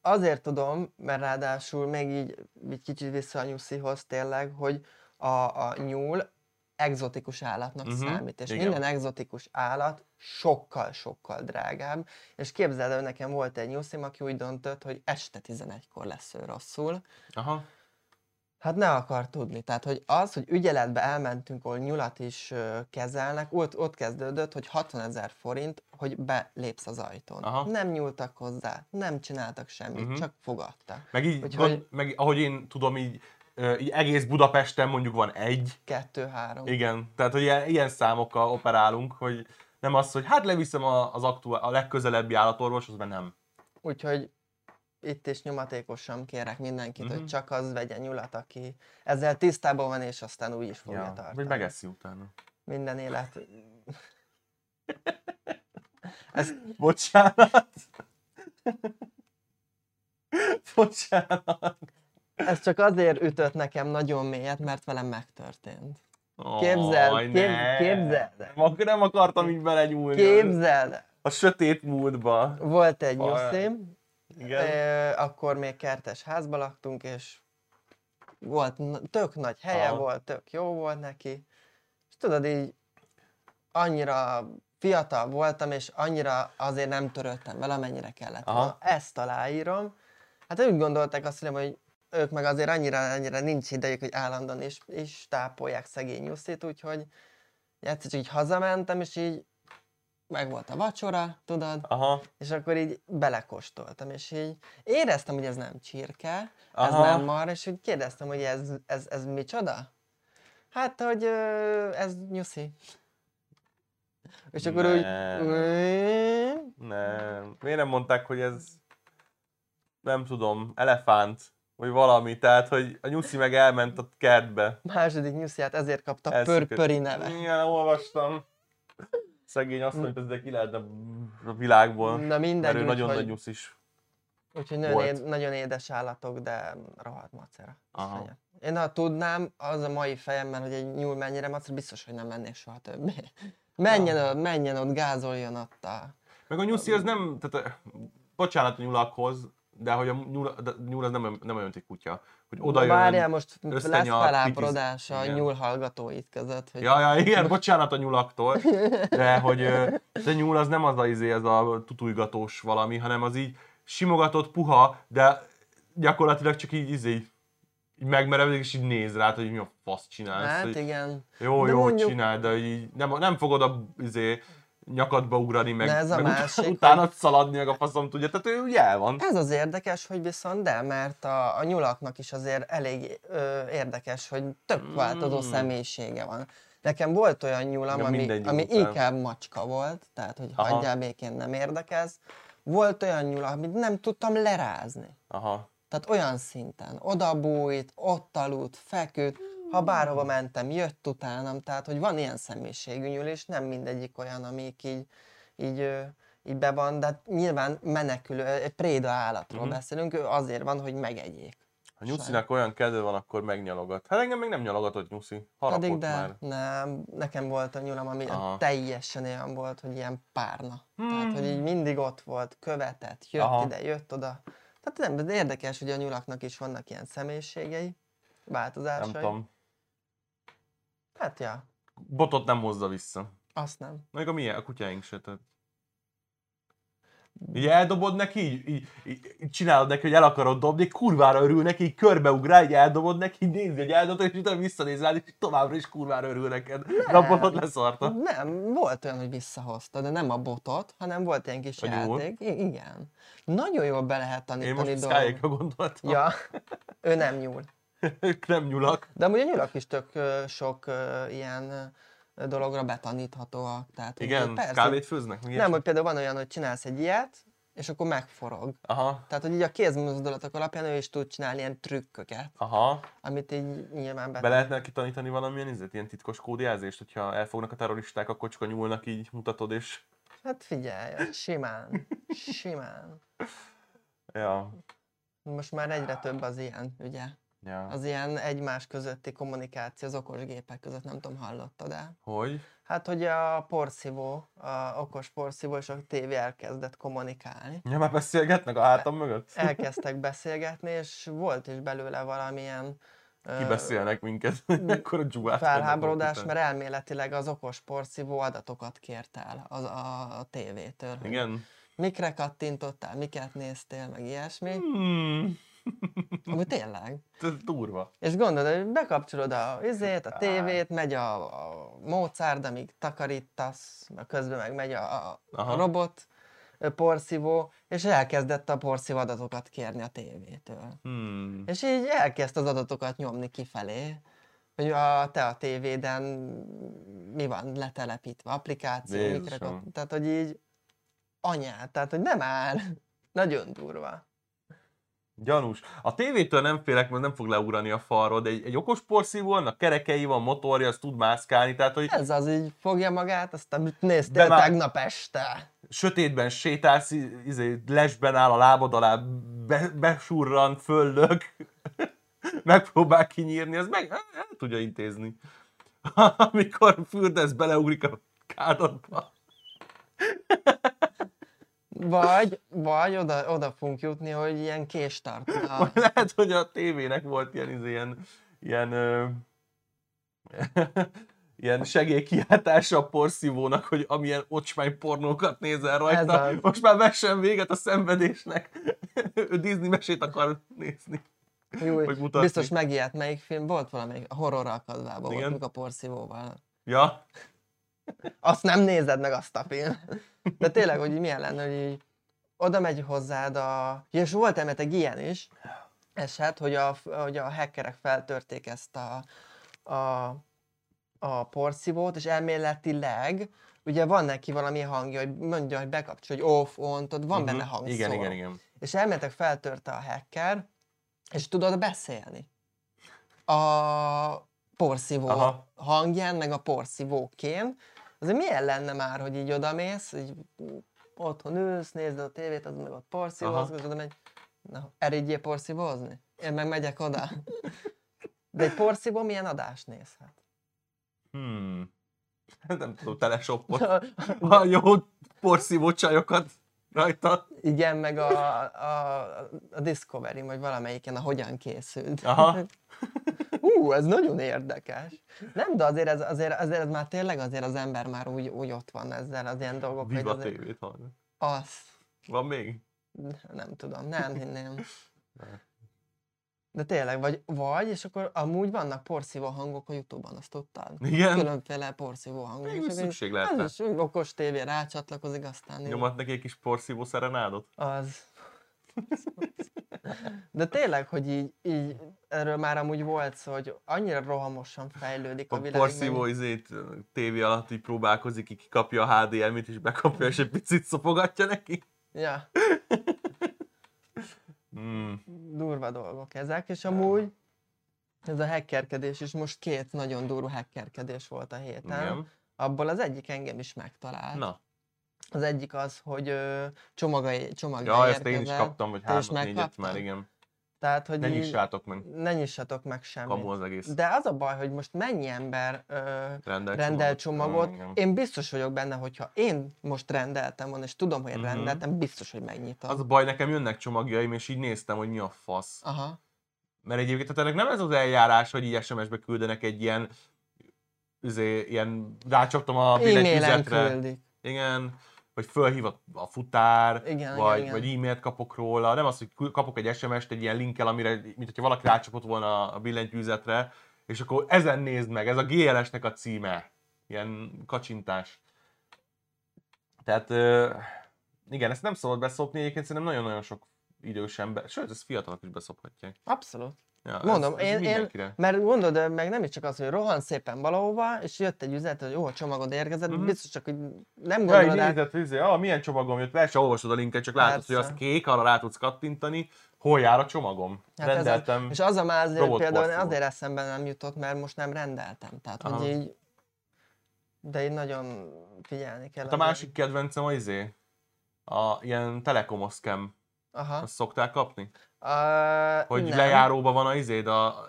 Azért tudom, mert ráadásul még így, így kicsit vissza a nyuszihoz tényleg, hogy a, a nyúl egzotikus állatnak uh-huh, számít, és igen. minden egzotikus állat sokkal-sokkal drágább, és képzeld el, nekem volt egy nyuszim, aki úgy döntött, hogy este 11-kor lesz ő rosszul, Aha, Hát ne akar tudni. Tehát, hogy az, hogy ügyeletbe elmentünk, ahol nyulat is kezelnek, ott, ott kezdődött, hogy 60 ezer forint, hogy belépsz az ajtón. Aha. Nem nyúltak hozzá, nem csináltak semmit, uh-huh. csak fogadtak. meg így, Úgyhogy- gond, meg ahogy én tudom, így, így egész Budapesten mondjuk van egy, Kettő-három. Igen, tehát hogy ilyen, ilyen számokkal operálunk, hogy nem az, hogy hát leviszem a, az aktuál, a legközelebbi állatorvoshoz, mert nem. Úgyhogy itt is nyomatékosan kérek mindenkit, Mhm. hogy csak az vegye nyulat, aki ezzel tisztában van, és aztán úgy is fogja Ja, tartani. vagy megeszi utána. Minden élet. [LAUGHS] Ez Bocsánat. [LAUGHS] Bocsánat. Ez csak azért ütött nekem nagyon mélyet, mert velem megtörtént. Képzeld, kép, ne. képzeld el. Nem, nem akartam így belenyúlni. Képzeld el. A sötét múltba. Volt egy nyuszim, Igen. Akkor még kertes házba laktunk, és volt tök nagy helye Aha. volt, tök jó volt neki. És tudod, így annyira fiatal voltam, és annyira azért nem törődtem vele, amennyire kellett Aha. Ezt aláírom. Hát úgy gondolták azt hiszem, hogy ők meg azért annyira, annyira nincs idejük, hogy állandóan is, is tápolják szegény Nyuszit, úgyhogy egyszer csak így hazamentem, és így meg volt a vacsora, tudod, Aha. és akkor így belekóstoltam, és így éreztem, hogy ez nem csirke, ez Aha. nem mar, és úgy kérdeztem, hogy ez, ez, ez micsoda? Hát, hogy ez nyuszi. És akkor úgy... Nem. "Ö, Nem. Miért nem mondták, hogy ez nem tudom, elefánt, vagy valami, tehát, hogy a nyuszi meg elment a kertbe. Második nyusziát ezért kapta Elszökött. pörpöri neve. Igen, olvastam. Szegény azt mondja, hogy ezzel ki lehetne a világból. Na Mert mindegy, ő nagyon nagy úgyhogy, nyusz is. úgyhogy nagyon, éd, nagyon édes állatok, de rohadt macera. Én ha tudnám, az a mai fejemben, hogy egy nyúl mennyire macera, biztos, hogy nem mennék soha többé. Menjen ott, menjen ott, gázoljon ott a... Meg a nyuszi az nem, tehát bocsánat a nyulakhoz, de hogy a nyúl, de nyúl az nem, olyan- nem olyan, egy kutya. Hogy oda jön. Várjál, most lesz feláporodás a nyúl hallgatóit között. Hogy Ja, ja, igen, bocsánat a nyulaktól, de hogy de nyúl az nem az a, izé, ez a tutujgatós valami, hanem az így simogatott, puha, de gyakorlatilag csak így izé, így megmerevedik, és így néz rá, hogy mi a fasz csinálsz. Hát hogy igen. jó, de jó, mondjuk- csinál, de így nem, nem fogod a izé, nyakadba ugrani, meg, De ez a meg másik, [LAUGHS] utána szaladni, meg a faszom tudja, tehát ő ugye el van. Ez az érdekes, hogy viszont de, mert a, a nyulaknak is azért elég ö, érdekes, hogy tök változó Mm. személyisége van. Nekem volt olyan nyulam, Igen, ami, ami után. inkább macska volt, tehát hogy Aha. hagyjál békén, nem érdekez. Volt olyan nyula, amit nem tudtam lerázni. Aha. Tehát olyan szinten. Oda bújt, ott aludt, feküdt, ha bárhova mentem, jött utánam, tehát hogy van ilyen személyiségű nyúl, és nem mindegyik olyan, amik így, így, így be van, de hát nyilván menekülő, egy préda állatról Mhm. beszélünk, ő azért van, hogy megegyék. Ha nyuszinak olyan kedve van, akkor megnyalogat. Hát engem még nem nyalogatott nyuszi. Harapott Pedig de már. nem, nekem volt a nyulam, ami Aha. teljesen olyan volt, hogy ilyen párna. Tehát, Hmm. hogy így mindig ott volt, követett, jött Aha. ide, jött oda. Tehát nem, de érdekes, hogy a nyulaknak is vannak ilyen személyiségei, változásai. Nem tudom. Hát ja, Botot nem hozza vissza. azt nem. Meg a milyen, a kutyáink se. Tehát. Így eldobod neki, így, így, így, csinálod neki, hogy el akarod dobni, kurvára örül neki, így körbeugrál, így eldobod neki, így nézi, hogy eldobod, és utána visszanéz rád, és továbbra is kurvára örül neked. De a botot leszarta. Nem, volt olyan, hogy visszahozta, de nem a botot, hanem volt ilyen kis A játék. I- igen. Nagyon jól be lehet Én tanítani most dolgokat. Skyekra gondoltam. Ja, ő nem nyúl. [LAUGHS] Ők nem nyulak. De a nyulak is tök sok ilyen dologra betaníthatóak. Tehát, Igen, persze, kávét főznek? Meg Nem, hogy például van olyan, hogy csinálsz egy ilyet, és akkor megforog. Aha, Tehát, hogy így a kézmozdulatok alapján ő is tud csinálni ilyen trükköket, aha. amit így nyilván be... Be lehet neki tanítani valamilyen izet, ilyen titkos kódjelzést, hogyha elfognak a terroristák, a nyúlnak így mutatod, és... Hát figyelj, simán, simán. Ja, Most már egyre több az ilyen, ugye? Ja. Az ilyen egymás közötti kommunikáció az okos gépek között, nem tudom, hallottad el? Hogy? Hát, hogy a porszívó, a okos porszívó és a tévé elkezdett kommunikálni. Ja, már beszélgetnek a hátam mögött? Elkezdtek beszélgetni, és volt is belőle valamilyen Kibeszélnek minket, akkor a dzsúvát felháborodás, mert elméletileg az okos porszívó adatokat kért el az, a, a tévétől. Igen. Mikre kattintottál, miket néztél, meg ilyesmi. Hmm. Amúgy tényleg. Ez durva. És gondolod, hogy bekapcsolod a izét, a tévét, megy a, a Mozart, amíg takarítasz, közben meg megy a, a, a robot porszívó, és elkezdett a porszívó adatokat kérni a tévétől. Hmm. És így elkezd az adatokat nyomni kifelé, hogy a, te a tévéden mi van letelepítve, applikáció, mikre tehát hogy így anyát, tehát hogy nem áll. [LAUGHS] Nagyon durva. Gyanús. A tévétől nem félek, mert nem fog leugrani a falról, de egy, egy okos porszívó, annak kerekei van, motorja, az tud mászkálni, tehát hogy Ez az így fogja magát, aztán mit néztél már- tegnap este? sötétben sétálsz, izé, lesben áll a lábad alá, be, besurran, föllök, [LAUGHS] megpróbál kinyírni, az meg el, tudja intézni. [LAUGHS] amikor fürdesz, beleugrik a kádodba. [LAUGHS] Vagy, vagy oda, oda fogunk jutni, hogy ilyen kést Vagy [LAUGHS] lehet, hogy a tévének volt ilyen, izé, ilyen, ilyen, ö, [LAUGHS] ilyen segélykiáltása a porszívónak, hogy amilyen ocsmány pornókat nézel rajta, most már vessen véget a szenvedésnek. ő [LAUGHS] Disney mesét akar nézni. Jó, mutatni. biztos megijedt melyik film, volt valamelyik, a horror akadvában volt, a porszívóval. Ja, Azt nem nézed meg azt a film. De tényleg, hogy milyen lenne, hogy így oda megy hozzád a... És volt emetek ilyen is, eset, hogy a, hogy a hackerek feltörték ezt a, a, a porszívót, és elméletileg ugye van neki valami hangja, hogy mondja, hogy bekapcsol, hogy off, on, tudod, van benne Mhm. hangszóró. Igen, igen, igen. És elméletek feltörte a hacker, és tudod beszélni. A porszívó Aha. hangján, meg a porszívókén. Azért milyen lenne már, hogy így odamész, így otthon ülsz, nézd a tévét, az meg ott porszívóz, oda megy, na, erigyél porszívózni? Én meg megyek oda. De egy porszívó milyen adást nézhet? Hmm. [LAUGHS] Nem tudom, telesoppot. A [LAUGHS] jó porszívó csajokat rajta. Igen, meg a, a, a Discovery, vagy valamelyiken a hogyan készült. Aha. [LAUGHS] Hú, ez nagyon érdekes. Nem, de azért ez, azért, azért ez már tényleg azért az ember már úgy, úgy ott van ezzel az ilyen dolgok, hogy Viva azért tévét az, Van még? nem tudom, nem hinném. [LAUGHS] De tényleg, vagy, vagy, és akkor amúgy vannak porszívó hangok a Youtube-on, azt tudtad? Igen? Különféle porszívó hangok. Még szükség lehet. Az is okos tévé rácsatlakozik, aztán Nyomat neki egy kis porszívó szerenádot? Az. [LAUGHS] De tényleg, hogy így, így erről már amúgy volt szó, hogy annyira rohamosan fejlődik a A világ. porszívó meg- izét tévé alatt így próbálkozik, ki kapja a HDMI-t és bekapja, és egy picit szopogatja neki. Ja, [LAUGHS] Mm. durva dolgok ezek, és amúgy ez a hackerkedés is most két nagyon durva hackerkedés volt a héten. Igen. Abból az egyik engem is megtalált. Na. Az egyik az, hogy ö, csomagai, csomagja Ja, ezt én is kaptam, vagy hármat, négyet már, igen. Tehát, hogy Ne nyissátok meg. ne nyissatok meg semmit. Kamu az egész. De az a baj, hogy most mennyi ember ö, Rendel, rendel csomagot. Igen. Én biztos vagyok benne, hogyha én most rendeltem volna, és tudom, hogy Mhm. rendeltem, biztos, hogy megnyitom. Az a baj, nekem jönnek csomagjaim, és így néztem, hogy mi a fasz. Aha. Mert egyébként tehát ennek nem ez az eljárás, hogy így SMS-be küldenek egy ilyen, üzé, ilyen rácsaptam a billentyűzetre. Igen, vagy fölhív a, a futár, Igen, vagy, igen, vagy igen. e-mailt kapok róla. Nem az, hogy kapok egy SMS-t egy ilyen linkkel, amire, mint hogyha valaki rácsapott volna a billentyűzetre, és akkor ezen nézd meg, ez a GLS-nek a címe. Ilyen kacsintás. Tehát, igen, ezt nem szabad beszopni, egyébként szerintem nagyon-nagyon sok idős ember, sőt, ezt fiatalok is beszophatják. Abszolút. Ja, Mondom, ez, ez én, én, mindenkire. mert gondolod, meg nem is csak az, hogy rohan szépen valahova, és jött egy üzenet, hogy jó, a csomagod érkezett, Mhm. biztos csak, hogy nem Ja, gondolod át, nézed, hogy izé, ah, milyen csomagom jött, persze olvasod a linket, csak látod, hogy az kék, arra rá tudsz kattintani, hol jár a csomagom. Hát ez Rendeltem. az, és az a már azért például azért eszembe nem jutott, mert most nem rendeltem. Tehát, Aha. hogy így, de így nagyon figyelni kell. Hát a másik kedvencem az izé, a ilyen telekomos scam. Aha. Azt szoktál kapni? Uh, Hogy nem. lejáróban van a izéd, a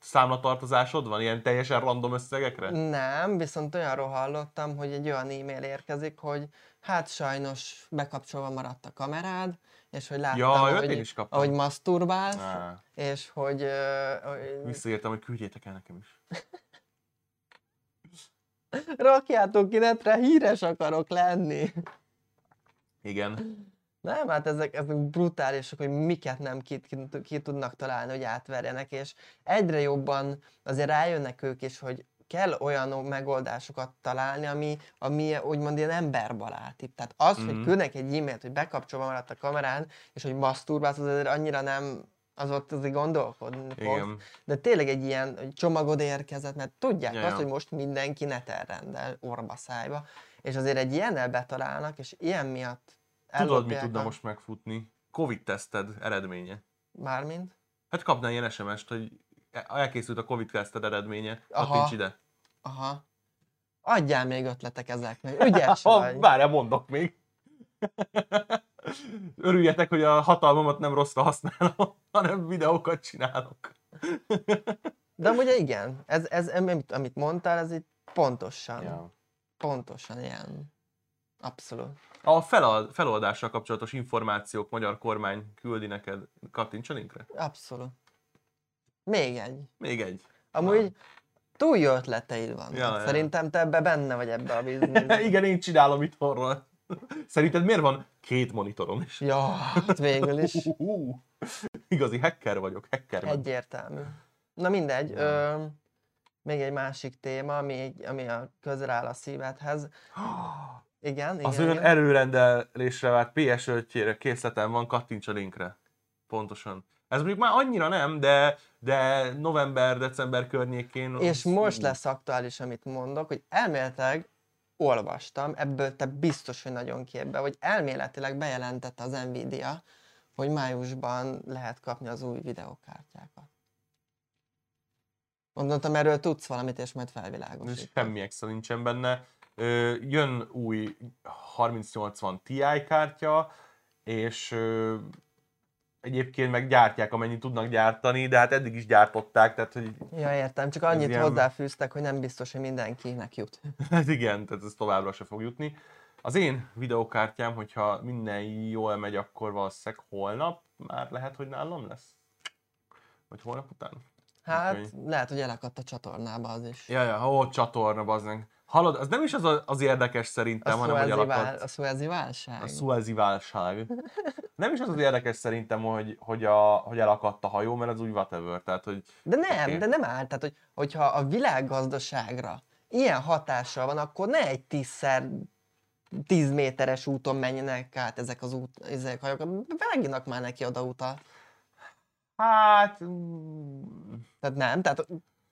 számlatartozásod van, ilyen teljesen random összegekre? Nem, viszont olyanról hallottam, hogy egy olyan e-mail érkezik, hogy hát sajnos bekapcsolva maradt a kamerád, és hogy láttam, Ja, hogy, is kaptam. ahogy Á, és hogy, hogy visszaírtam, hogy küldjétek el nekem is. rakjátok ki netre, híres akarok lenni. Igen. Nem, hát ezek, ezek brutálisak, hogy miket nem ki, ki, ki tudnak találni, hogy átverjenek, és egyre jobban azért rájönnek ők is, hogy kell olyan megoldásokat találni, ami, ami úgymond ilyen emberbaráti. Tehát az, mm. hogy Mhm. küldnek egy e-mailt, hogy bekapcsolva maradt a kamerán, és hogy maszturbálsz, az azért annyira nem, az ott azért gondolkodni fogsz. Igen. De tényleg egy ilyen csomagod érkezett, mert tudják Ja, azt, hogy most mindenki netel rendel orba szájba, és azért egy ilyennel betalálnak, és ilyen miatt Tudod, mi tudna most megfutni? Covid-teszted eredménye. Mármint? Hát kapnál ilyen SMS-t, hogy elkészült a Covid-teszted eredménye, Aha. kattints ide. Aha. Adjál még ötletek ezeknek. Ügyes [LAUGHS] vagy. várjál, mondok még. Örüljetek, hogy a hatalmamat nem rosszra használom, [LAUGHS] hanem videókat csinálok. De amúgy igen, ez, ez, amit, amit mondtál, ez itt pontosan, Ja. pontosan ilyen. Abszolút. A felad, feloldással kapcsolatos információk magyar kormány küldi neked. Kattints a linkre. Abszolút. Még egy. Még egy. Amúgy túl jó ötleteid van. Ja, ja. Szerintem te ebbe benne vagy ebbe a [LAUGHS] bizniszbe. Igen, én csinálom itthonról. Szerinted miért van két monitorom is? ja, hát végül is. Igazi hacker vagyok, hacker. Egyértelmű. Na mindegy. Ö, még egy másik téma, ami, ami a közel áll a szívedhez. [GASPS] Igen, igen. Az ön igen. előrendelésre várt PS5-jére készletem van, kattints a linkre. Pontosan. Ez mondjuk már annyira nem, de, de november-december környékén... És most lesz aktuális, amit mondok, hogy elméletileg olvastam, ebből te biztos, hogy nagyon képbe, hogy elméletileg bejelentette az Nvidia, hogy májusban lehet kapni az új videokártyákat. Mondtam, erről tudsz valamit, és majd felvilágosít. semmi extra nincsen benne. Jön új 3080 Ti kártya, és egyébként meg gyártják, amennyit tudnak gyártani, de hát eddig is gyártották, tehát hogy Ja, értem, csak annyit ilyen- hozzáfűztek, hogy nem biztos, hogy mindenkinek jut. [LAUGHS] hát igen, tehát ez továbbra se fog jutni. Az én videokártyám, hogyha minden jól megy, akkor valószínűleg holnap már lehet, hogy nálam lesz. Vagy holnap után? Hát, Oké. lehet, hogy elakadt a csatornába az is. Ja, ja, ó, csatorna, bazdmeg. Hallod, az nem is az, a, az érdekes A szerintem, hanem hogy vál, a szuezi válság. A szuezi válság. [LAUGHS] Nem is az az érdekes szerintem, hogy, hogy, a, hogy elakadt a hajó, mert az úgy whatever. Tehát, hogy De nem, Oké. de nem áll. Tehát, hogy, hogyha a világgazdaságra ilyen hatással van, akkor ne egy tízszer 10 méteres úton menjenek át ezek az út, ezek a hajók. Vágjanak már neki oda utat. hát... mm, Tehát nem, tehát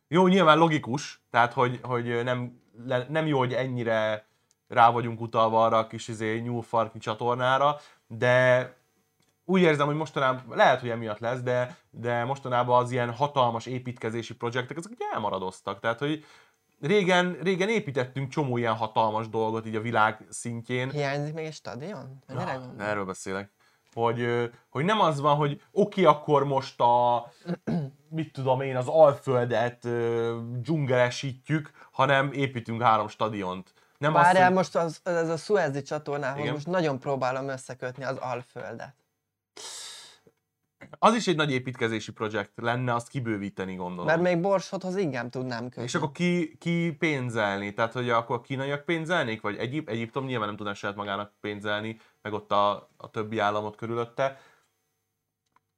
Jó, nyilván logikus, tehát hogy, hogy nem, le- nem jó, hogy ennyire rá vagyunk utalva arra a kis izé, nyúlfarknyi csatornára, de úgy érzem, hogy mostanában, lehet, hogy emiatt lesz, de, de mostanában az ilyen hatalmas építkezési projektek, ezek ugye elmaradoztak. Tehát, hogy régen, régen építettünk csomó ilyen hatalmas dolgot így a világ szintjén, hiányzik még egy stadion? Na, gondol? erről beszélek. Hogy, hogy nem az van, hogy oké, akkor most a, mit tudom én, az Alföldet dzsungelesítjük, hanem építünk három stadiont. Nem az, Várjál, hogy... most az, ez a szuezi csatornához Igen. most nagyon próbálom összekötni az Alföldet. az is egy nagy építkezési projekt lenne, azt kibővíteni gondolom. Mert még Borsodhoz igen tudnám kötni. És akkor ki, ki pénzelni? Tehát, hogy akkor a kínaiak pénzelnék? Vagy Egyip, Egyiptom nyilván nem tudná saját magának pénzelni, meg ott a, a többi államot körülötte.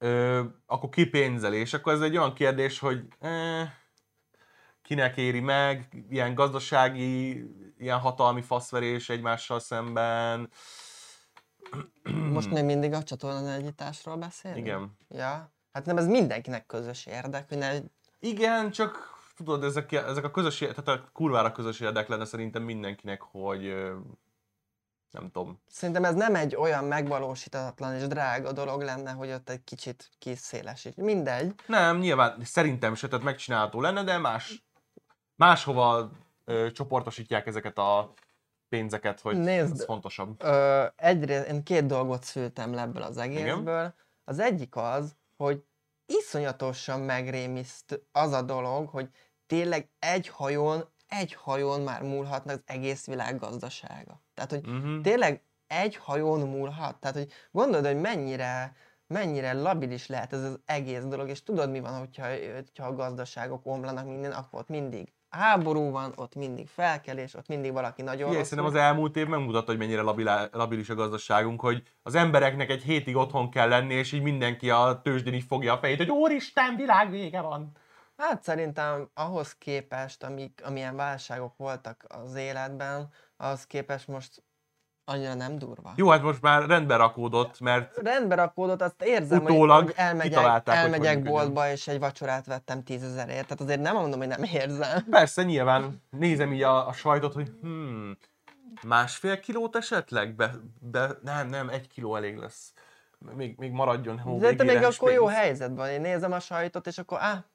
Ö, akkor ki pénzeli? És akkor ez egy olyan kérdés, hogy eh, kinek éri meg, ilyen gazdasági, ilyen hatalmi faszverés egymással szemben. Most még mindig a csatorna nagyításról beszélünk? Igen. Ja. Hát nem, ez mindenkinek közös érdek, hogy ne Igen, csak tudod, ezek, ezek a közös, tehát a kurvára közös érdek lenne szerintem mindenkinek, hogy nem tudom, Szerintem ez nem egy olyan megvalósítatlan és drága dolog lenne, hogy ott egy kicsit kiszélesít. Mindegy. Nem, nyilván szerintem se, tehát megcsinálható lenne, de más, máshova ö, csoportosítják ezeket a pénzeket, hogy Nézd. ez fontosabb. Ö, egyrészt én két dolgot szültem le ebből az egészből. Az egyik az, hogy iszonyatosan megrémiszt az a dolog, hogy tényleg egy hajón, egy hajón már múlhatna az egész világ gazdasága. Tehát, hogy Uh-huh. tényleg egy hajón múlhat. Tehát, hogy gondolod, hogy mennyire, mennyire labilis lehet ez az egész dolog, és tudod mi van, hogyha, hogyha a gazdaságok omlanak minden, akkor ott mindig háború van, ott mindig felkelés, ott mindig valaki nagyon Igen, szerintem az elmúlt év megmutatta, hogy mennyire labilá- labilis a gazdaságunk, hogy az embereknek egy hétig otthon kell lenni, és így mindenki a tőzsdén így fogja a fejét, hogy úristen, világ vége van. Hát szerintem ahhoz képest, amik, amilyen válságok voltak az életben, ahhoz képest most annyira nem durva. Jó, hát most már rendbe rakódott, mert Rendbe rakódott, azt érzem, Utólag hogy, hogy elmegyek, elmegyek hogy boltba, és egy vacsorát vettem tízezerért. Tehát azért nem mondom, hogy nem érzem. persze nyilván nézem így a, a sajtot, hogy hmm, másfél kilót esetleg? Be, be, nem, nem, egy kiló elég lesz. Még, még maradjon hó De te még akkor jó pénz. helyzetben. Én nézem a sajtot, és akkor á,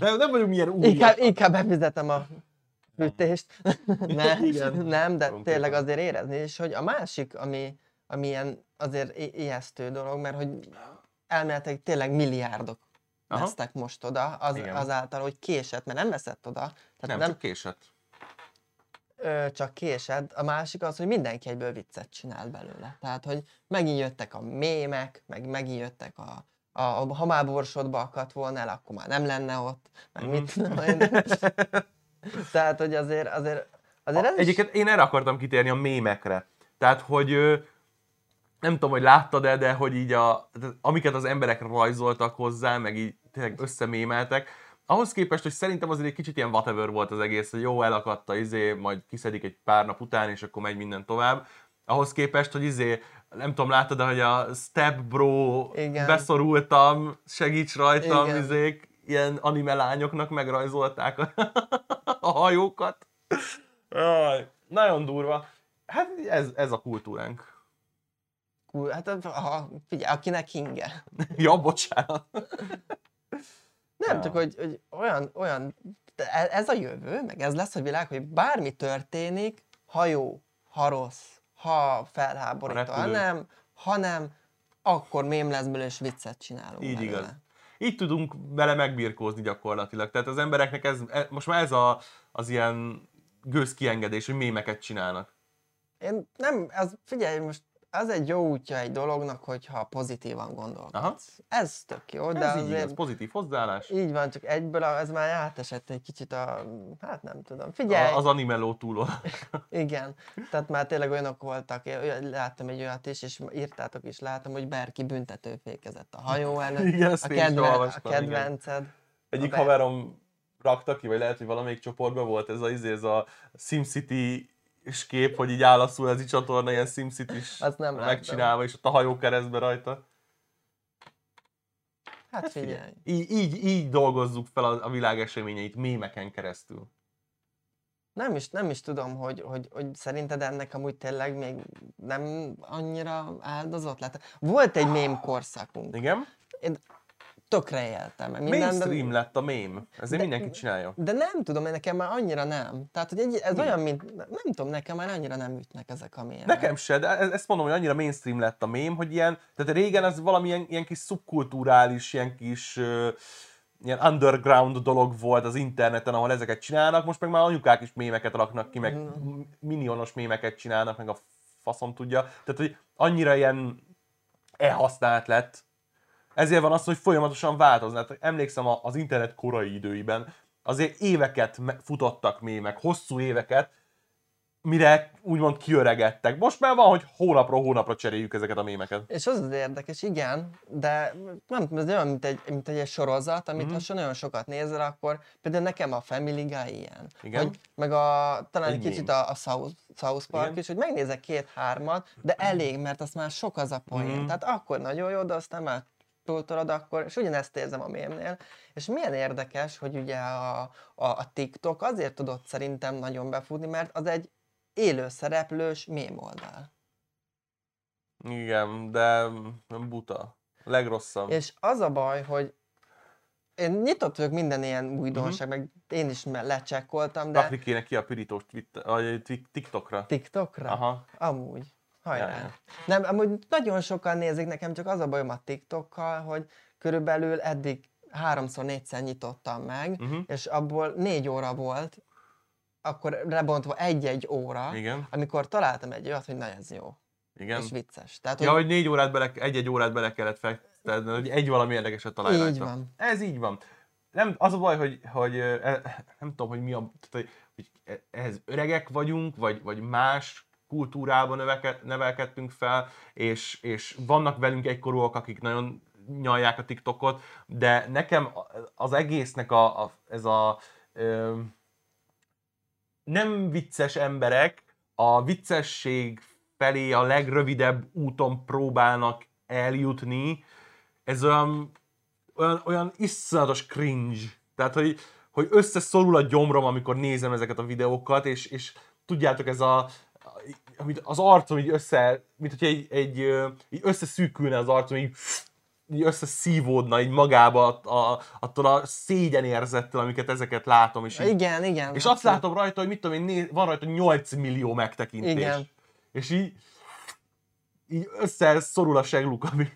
Nem, nem vagyunk milyen új. inkább, inkább befizetem a fűtést. [LAUGHS] nem, Igen. nem, de Konkrétan. tényleg azért érezni. És hogy a másik, ami, ami ilyen azért ijesztő dolog, mert hogy elméletileg tényleg milliárdok Aha. vesztek most oda, az, Igen. azáltal, hogy késett, mert nem veszett oda. Tehát Nem, nem, csak késett. ö, csak késed. A másik az, hogy mindenki egyből viccet csinál belőle. Tehát, hogy megint jöttek a mémek, meg megint jöttek a, a, a ha már borsodba akadt volna el, akkor már nem lenne ott, meg Mhm. mit tudom. [LAUGHS] Tehát, hogy azért, azért, azért ez is... Egyébként én erre akartam kitérni a mémekre. Tehát, hogy nem tudom, hogy láttad-e, de hogy így a, amiket az emberek rajzoltak hozzá, meg így tényleg összemémeltek, ahhoz képest, hogy szerintem azért egy kicsit ilyen whatever volt az egész, hogy jó, elakadt a izé, majd kiszedik egy pár nap után, és akkor megy minden tovább. Ahhoz képest, hogy izé, nem tudom, láttad, de hogy a Step Bro, Igen. beszorultam, segíts rajtam, Igen. izék, ilyen anime lányoknak megrajzolták a, [LAUGHS] a hajókat. Jaj, nagyon durva. Hát ez, ez a kultúránk. Kul- Hát ha, figyelj, akinek inge. [LAUGHS] Ja, bocsánat. Nem, Ja. csak hogy, hogy olyan, olyan, e- ez a jövő, meg ez lesz a világ, hogy bármi történik, ha jó, ha rossz, ha felháborító, Ha ha nem, ha nem, akkor mém lesz belőle, és viccet csinálunk Így belőle. igaz. Így tudunk vele megbirkózni gyakorlatilag. Tehát az embereknek ez, e- most már ez a, az ilyen gőzkiengedés, hogy mémeket csinálnak. Én nem, az, figyelj, most az egy jó útja egy dolognak, hogyha pozitívan gondolkodsz. Aha. Ez tök jó, de ez így azért igaz, pozitív hozzáállás. így van, csak egyből ez már átesett egy kicsit a, hát nem tudom, figyelj, A, az animeló túl. [LAUGHS] Igen, tehát már tényleg olyanok voltak, láttam egy olyat is, és írtátok is, látom, hogy Berki büntetőfékezett a hajó előtt. Igen, a, kedven, a olvastam, igen. kedvenced. Egyik haverom rakta ki, vagy lehet, hogy valamelyik csoportban volt ez a, izé, ez a SimCity és kép, hogy így áll a Suezi csatorna ilyen simcity is Azt nem láttam. megcsinálva, és ott a hajó keresztbe rajta. Hát figyelj. Így, így, így dolgozzuk fel a, a világ eseményeit mémeken keresztül. Nem is, nem is tudom, hogy, hogy, hogy szerinted ennek amúgy tényleg még nem annyira áldozott lett. Volt egy mém korszakunk. Igen? Tökre éltem. Minden, Mainstream lett a mém. Ezért De- mindenki csinálja. de nem tudom, én nekem már annyira nem. Tehát, hogy egy, ez Mi? olyan, mint, nem tudom, nekem már annyira nem ütnek ezek a mémek. Nekem se, de e- ezt mondom, hogy annyira mainstream lett a mém, hogy ilyen, tehát régen ez valamilyen ilyen kis szubkulturális, ilyen kis uh, ilyen underground dolog volt az interneten, ahol ezeket csinálnak, most meg már anyukák is mémeket raknak ki, meg Mm. minionos mémeket csinálnak, meg a faszom tudja. Tehát, hogy annyira ilyen elhasznált lett. Ezért van az, hogy folyamatosan változnak. Tehát Emlékszem az internet korai időiben, azért éveket futottak mémek, hosszú éveket, mire úgymond kiöregedtek. Most már van, hogy hónapról hónapra cseréljük ezeket a mémeket. És az az érdekes, igen, de nem tudom, ez olyan, mint egy, mint egy sorozat, amit Mhm. mm-hmm. ha nagyon sokat nézel, akkor például nekem a Family Guy ilyen. Igen. Hogy, meg a, talán Egy kicsit mém. a, a South, South Park Igen. is, hogy megnézek két-hármat, de elég, mert az már sok az a poén. Mhm. Tehát akkor nagyon jó, de aztán már túltolod akkor, és ugyanezt érzem a mémnél. És milyen érdekes, hogy ugye a, a, a TikTok azért tudott szerintem nagyon befutni, mert az egy élő szereplős mém oldal. Igen, de nem buta. Legrosszabb. És az a baj, hogy én nyitott vagyok minden ilyen újdonság, meg én is lecsekkoltam, de Rakni kéne ki a pirítós Twitter, vagy Tik- TikTokra. TikTokra? Aha. Amúgy. Hajrá. Ja. Nem, amúgy nagyon sokan nézik nekem, csak az a bajom a TikTokkal, hogy körülbelül eddig háromszor, négyszer nyitottam meg, Uh-huh. és abból négy óra volt, akkor lebontva egy-egy óra, Igen, amikor találtam egy olyat, hogy na ez jó, igen. és vicces. Tehát, Ja, hogy négy órát bele, egy-egy órát bele kellett fektetni, hogy egy valami érdekeset találj így rajta. van. Ez így van. Nem, az a baj, hogy, hogy e, nem tudom, hogy mi a, tehát, hogy, hogy e- ehhez öregek vagyunk, vagy, vagy más kultúrában növeke, nevelkedtünk fel, és, és vannak velünk egykorúak, akik nagyon nyalják a TikTokot, de nekem az egésznek a, a ez a ö, nem vicces emberek a viccesség felé a legrövidebb úton próbálnak eljutni, ez olyan, olyan, olyan iszonyatos cringe. Tehát, hogy, hogy összeszorul a gyomrom, amikor nézem ezeket a videókat, és, és tudjátok, ez a, amit az arcom így össze, mint hogyha egy, egy, így összeszűkülne az arcom, így, így összeszívódna így magába a, a, attól a szégyenérzettel, amiket ezeket látom, és így, Igen, igen. és azt látom rajta, hogy mit tudom én, van rajta 8 millió megtekintés. Igen. És így, így összeszorul a segluk, ami...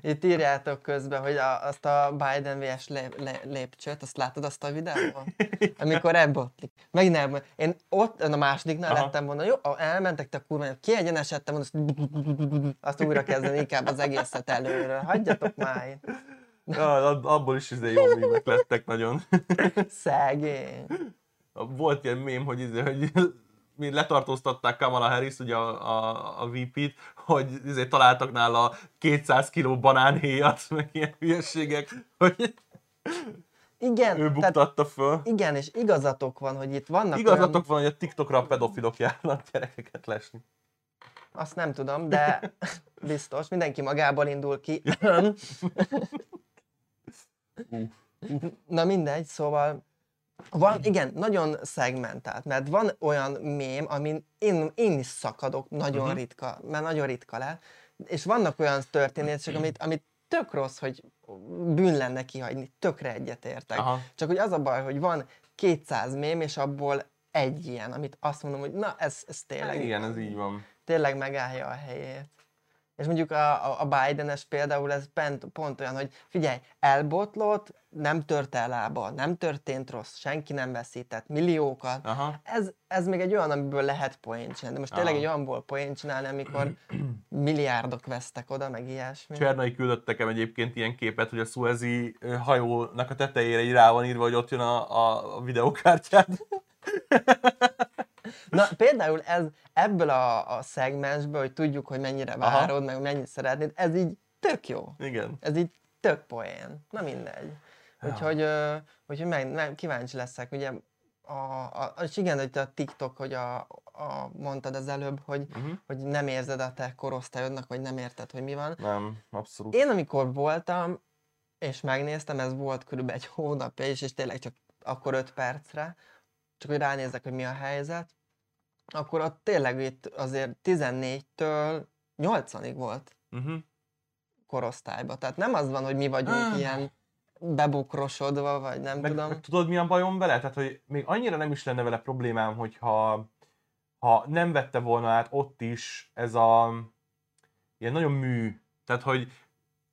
Itt írjátok közben, hogy a, azt a Biden vs lé, lé, lépcsőt, azt látod azt a videót? [LAUGHS] Amikor elbotlik. Meg nem. Én ott, a másodiknál Aha. lettem volna, jó, elmentek te a kurva, kiegyenesedtem volna, azt, azt újra kezdeni inkább az egészet előről. Hagyjatok már. Ja, ab- abból is izé jó mémek lettek nagyon. Szegény. Volt ilyen mém, hogy, izé, hogy mi letartóztatták Kamala Harris, ugye a, a, a VP-t, hogy izé, találtak nála 200 kiló banánhéjat, meg ilyen hülyeségek, hogy Igen, ő tehát buktatta föl. igen, és igazatok van, hogy itt vannak Igazatok van, hogy a TikTokra a pedofilok járnak gyerekeket lesni. Azt nem tudom, de [LAUGHS] biztos, mindenki magából indul ki. [LAUGHS] Na mindegy, szóval van, igen, nagyon szegmentált, mert van olyan mém, amin én, én is szakadok, nagyon Mhm. ritka, mert nagyon ritka le, és vannak olyan történések, amit, amit tök rossz, hogy bűn lenne kihagyni, tökre egyetértek. Aha. Csak hogy az a baj, hogy van 200 mém, és abból egy ilyen, amit azt mondom, hogy na, ez, ez tényleg Igen, ez így van. tényleg megállja a helyét. És mondjuk a, a- Biden-es például ez pont, pont olyan, hogy figyelj, elbotlott, nem tört el lába, nem történt rossz, senki nem veszített, milliókat. Aha. Ez, ez még egy olyan, amiből lehet poént csinálni. De most tényleg Aha. egy olyanból poént csinálni, amikor [CLEARS THROAT] milliárdok vesztek oda, meg ilyesmi. Csernai küldött nekem egyébként ilyen képet, hogy a Suezi hajónak a tetejére így rá van írva, hogy ott jön a, a, a videókártyád. [LAUGHS] Na például ez ebből a, a szegmensből, hogy tudjuk, hogy mennyire Aha. várod, meg mennyit szeretnéd, ez így tök jó. Igen. Ez így tök poén. Na mindegy. Ja. Úgyhogy, ö, úgyhogy meg, meg, kíváncsi leszek, ugye a, a, és igen, hogy a TikTok, hogy a, a, mondtad az előbb, hogy, Uh-huh. hogy nem érzed a te korosztályodnak, vagy nem érted, hogy mi van. Nem, abszolút. Én amikor voltam, és megnéztem, ez volt körülbelül egy hónapja is, és tényleg csak akkor 5 percre, csak hogy ránézek, hogy mi a helyzet, akkor ott tényleg itt azért 14-től 80-ig volt Uh-huh. korosztályba. Tehát nem az van, hogy mi vagyunk Ah. ilyen bebukrosodva, vagy nem Meg, tudom. meg tudod, mi a bajom vele? Tehát, hogy még annyira nem is lenne vele problémám, hogyha ha nem vette volna át ott is ez a ilyen nagyon mű. Tehát, hogy,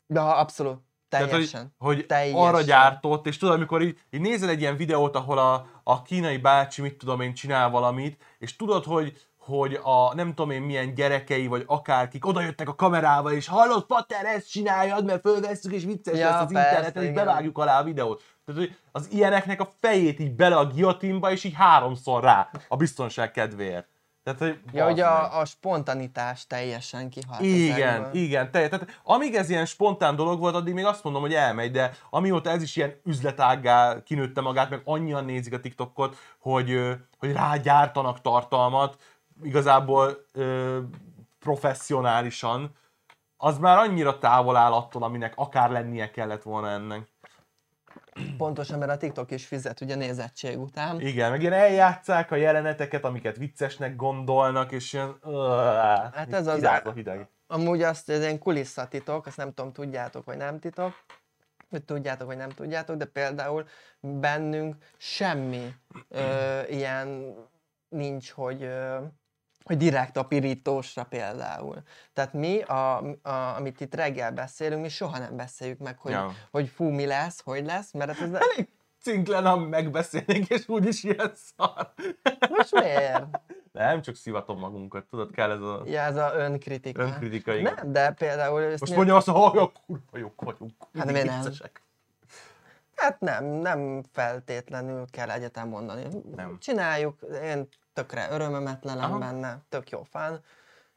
De ha abszolút, tehát, hogy, teljesen. hogy Teljesen. arra gyártott, és tudod, amikor így, így nézel egy ilyen videót, ahol a, a kínai bácsi, mit tudom én, csinál valamit, és tudod, hogy hogy a nem tudom én milyen gyerekei, vagy akárkik oda jöttek a kamerával, és hallod, pater, ezt csináljad, mert fölvesszük, és vicces Ja, lesz az persze, interneten, és igen. bevágjuk alá a videót. Tehát, hogy az ilyeneknek a fejét így bele a guillotínba, és így háromszor rá, a biztonság kedvéért. Tehát, hogy Ja, meg. a, a spontanitás teljesen kihalt. Igen, igen, te, tehát amíg ez ilyen spontán dolog volt, addig még azt mondom, hogy elmegy, de amióta ez is ilyen üzletággá kinőtte magát, meg annyian nézik a TikTokot, hogy, hogy rágyártanak tartalmat, igazából ö, professzionálisan, az már annyira távol áll attól, aminek akár lennie kellett volna ennek. Pontosan, mert a TikTok is fizet ugye nézettség után. Igen, meg ilyen eljátszák a jeleneteket, amiket viccesnek gondolnak, és ilyen... Hát ez az- a hideg. Amúgy azt, ez egy kulisszatitok, azt nem tudom, tudjátok, vagy nem titok, hogy tudjátok, vagy nem tudjátok, de például bennünk semmi ö, ilyen nincs, hogy, ö, hogy direkt a pirítósra például. Tehát mi, a, a, amit itt reggel beszélünk, mi soha nem beszéljük meg, hogy, Ja. hogy fú, mi lesz, hogy lesz, mert hát ez Elég cink lenne, ha megbeszélnénk, és úgyis ilyen szar. most miért? Nem, csak szivatom magunkat, tudod, kell ez a Ja, ez a önkritika. önkritika. igen. Nem, de például... Most mondja azt, hogy a kurva jók vagyunk. Hát miért nem? Hát nem, nem feltétlenül kell egyetem mondani. Nem. Csináljuk, én tökre örömömet lelem Aha. benne, tök jó fán.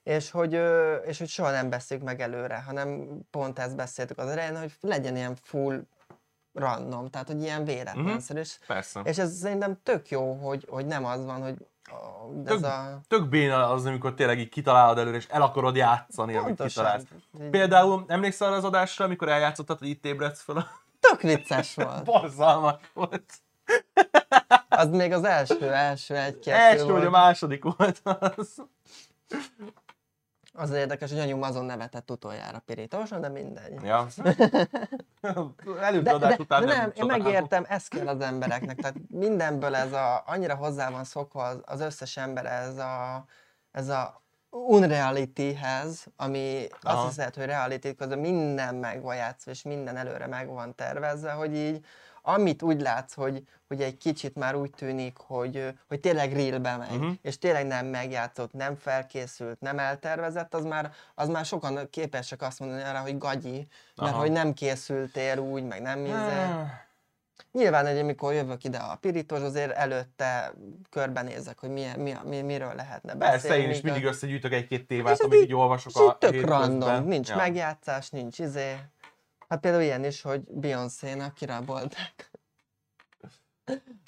És hogy, és hogy soha nem beszéljük meg előre, hanem pont ezt beszéltük az elején, hogy legyen ilyen full random, tehát hogy ilyen véletlenszerű. És, Persze. és ez szerintem tök jó, hogy, hogy nem az van, hogy ez Tök, a... tök béna az, amikor tényleg így kitalálod előre, és el akarod játszani, amit kitalálsz. Például emlékszel arra az adásra, amikor eljátszottad, hogy itt ébredsz fel? Tök vicces volt. [LAUGHS] Borzalmas volt. Az még az első, első egy-kettő Első, volt. hogy a második volt az. Az érdekes, hogy anyum azon nevetett utoljára pirítósan, de mindegy. Ja. De, adás de, után de nem, nem, én csodálom. megértem, ez kell az embereknek. Tehát mindenből ez a, annyira hozzá van szokva az, az összes ember ez a, ez a unrealityhez, ami Aha. azt hiszed, hogy reality közben minden meg van játszva, és minden előre meg van tervezve, hogy így amit úgy látsz, hogy, hogy egy kicsit már úgy tűnik, hogy, hogy tényleg realbe megy, uh-huh. és tényleg nem megjátszott, nem felkészült, nem eltervezett, az már, az már sokan képesek azt mondani arra, hogy gagyi, mert Aha. hogy nem készültél úgy, meg nem izé. Ah. Nyilván, hogy amikor jövök ide a pirítos, azért előtte körbenézek, hogy milyen, mi, mi, miről lehetne beszélni. Persze, én is mindig összegyűjtök egy-két ez amit így- olvasok és a tök hétközben. random, nincs Ja. megjátszás, nincs izé. Hát például ilyen is, hogy Beyoncé-nak kirabolták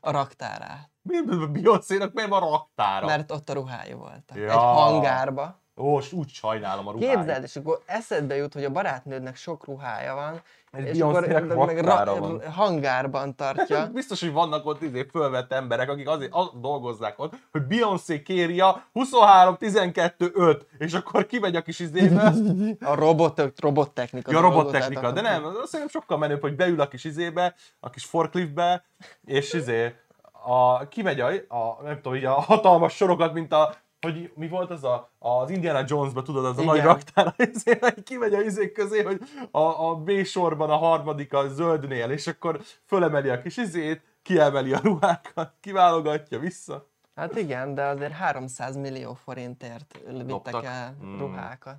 a raktárát, Mi Beyoncé-nak miért van raktára? mert ott a ruhái voltak. Ja. Egy hangárba. Ó, s úgy sajnálom a ruháját. Képzeld, és akkor eszedbe jut, hogy a barátnődnek sok ruhája van, Egy és akkor meg ra- van. [LAUGHS] hangárban tartja. [LAUGHS] Biztos, hogy vannak ott izé fölvett emberek, akik azért az, dolgozzák ott, hogy Beyoncé kéri a 23 12 5 és akkor kimegy a kis izébe, [LAUGHS] A robotok, robottechnika. Ja, robottechnika, de nem, az szerintem sokkal menőbb, hogy beül a kis izébe, a kis forkliftbe, és izé, a, kimegy a, a, nem tudom, így a hatalmas sorokat, mint a, hogy mi volt az a, az Indiana Jonesba, tudod, az a Igen. nagy raktár, [LAUGHS] hogy kimegy a izék közé, hogy a, a B sorban a harmadik a zöldnél, és akkor fölemeli a kis izét, kiemeli a ruhákat, kiválogatja vissza. Hát igen, de azért 300 millió forintért vittek Loptak. el Mm. ruhákat.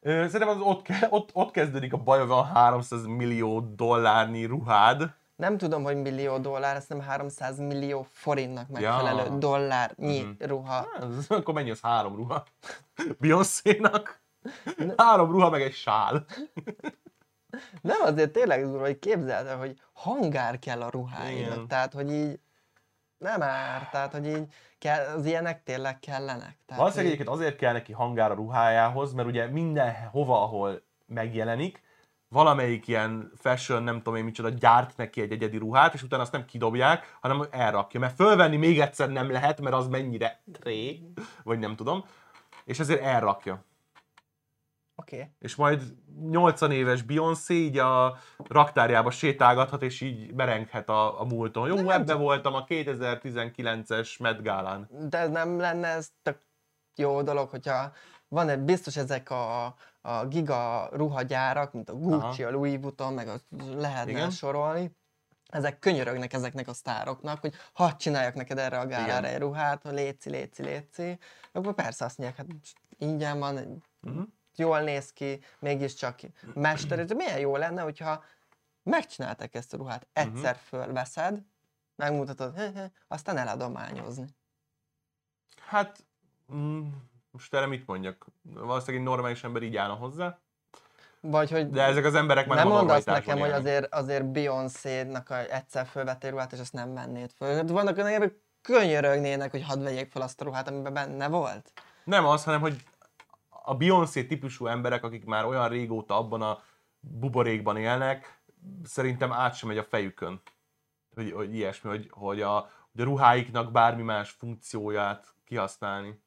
Ö, Szerintem az ott, ott, ott kezdődik a baj, hogy van 300 millió dollárnyi ruhád, Nem tudom, hogy millió dollár, ezt nem 300 millió forintnak megfelelő Ja. dollárnyi Mhm. ruha. Az, akkor mennyi az három ruha? [LAUGHS] Beyoncé-nak? Három ruha, meg egy sál. Nem, azért tényleg durva, hogy képzeld el, hogy hangár kell a ruháinak. Igen. Tehát, hogy így nem ár, tehát, hogy így kell, az ilyenek tényleg kellenek. Tehát, Valószínűleg hogy- egyébként azért kell neki hangár a ruhájához, mert ugye mindenhova, ahol megjelenik, valamelyik ilyen fashion, nem tudom én micsoda, gyárt neki egy egyedi ruhát, és utána azt nem kidobják, hanem elrakja. Mert fölvenni még egyszer nem lehet, mert az mennyire tré, vagy nem tudom. És ezért elrakja. Oké. Okay. És majd 80 éves Beyoncé így a raktárjába sétálgathat, és így merenghet a, a múlton. Jó, nem ebben voltam a 2019-es Met Gálán. De nem lenne ez tök jó dolog, hogyha van egy biztos ezek a, a giga ruhagyárak, mint a Gucci, a Louis Vuitton, meg az lehetne Igen. Sorolni. Ezek könyörögnek ezeknek a sztároknak, hogy hadd csináljak neked erre a gálára egy ruhát, léci, léci, léci. Akkor persze azt mondják, hát ingyen van, Mhm. jól néz ki, mégiscsak mester. Ez milyen jó lenne, hogyha megcsinálták ezt a ruhát, Mhm. egyszer fölveszed, megmutatod, [LAUGHS] aztán eladományozni. Hát, mm, most erre mit mondjak? Valószínűleg egy normális ember így állna hozzá, Vagy hogy de ezek az emberek már nem normalitásban nekem, hogy élnek. azért, azért Beyoncé-nak a egyszer fölvettél ruhát, és azt nem vennéd föl. Hát Vannak olyan emberek, könyörögnének, hogy hadd vegyék fel azt a ruhát, amiben benne volt. Nem az, hanem hogy a Beyoncé típusú emberek, akik már olyan régóta abban a buborékban élnek, szerintem át sem megy a fejükön. Hogy, hogy ilyesmi, hogy, hogy, a, hogy a ruháiknak bármi más funkcióját kihasználni.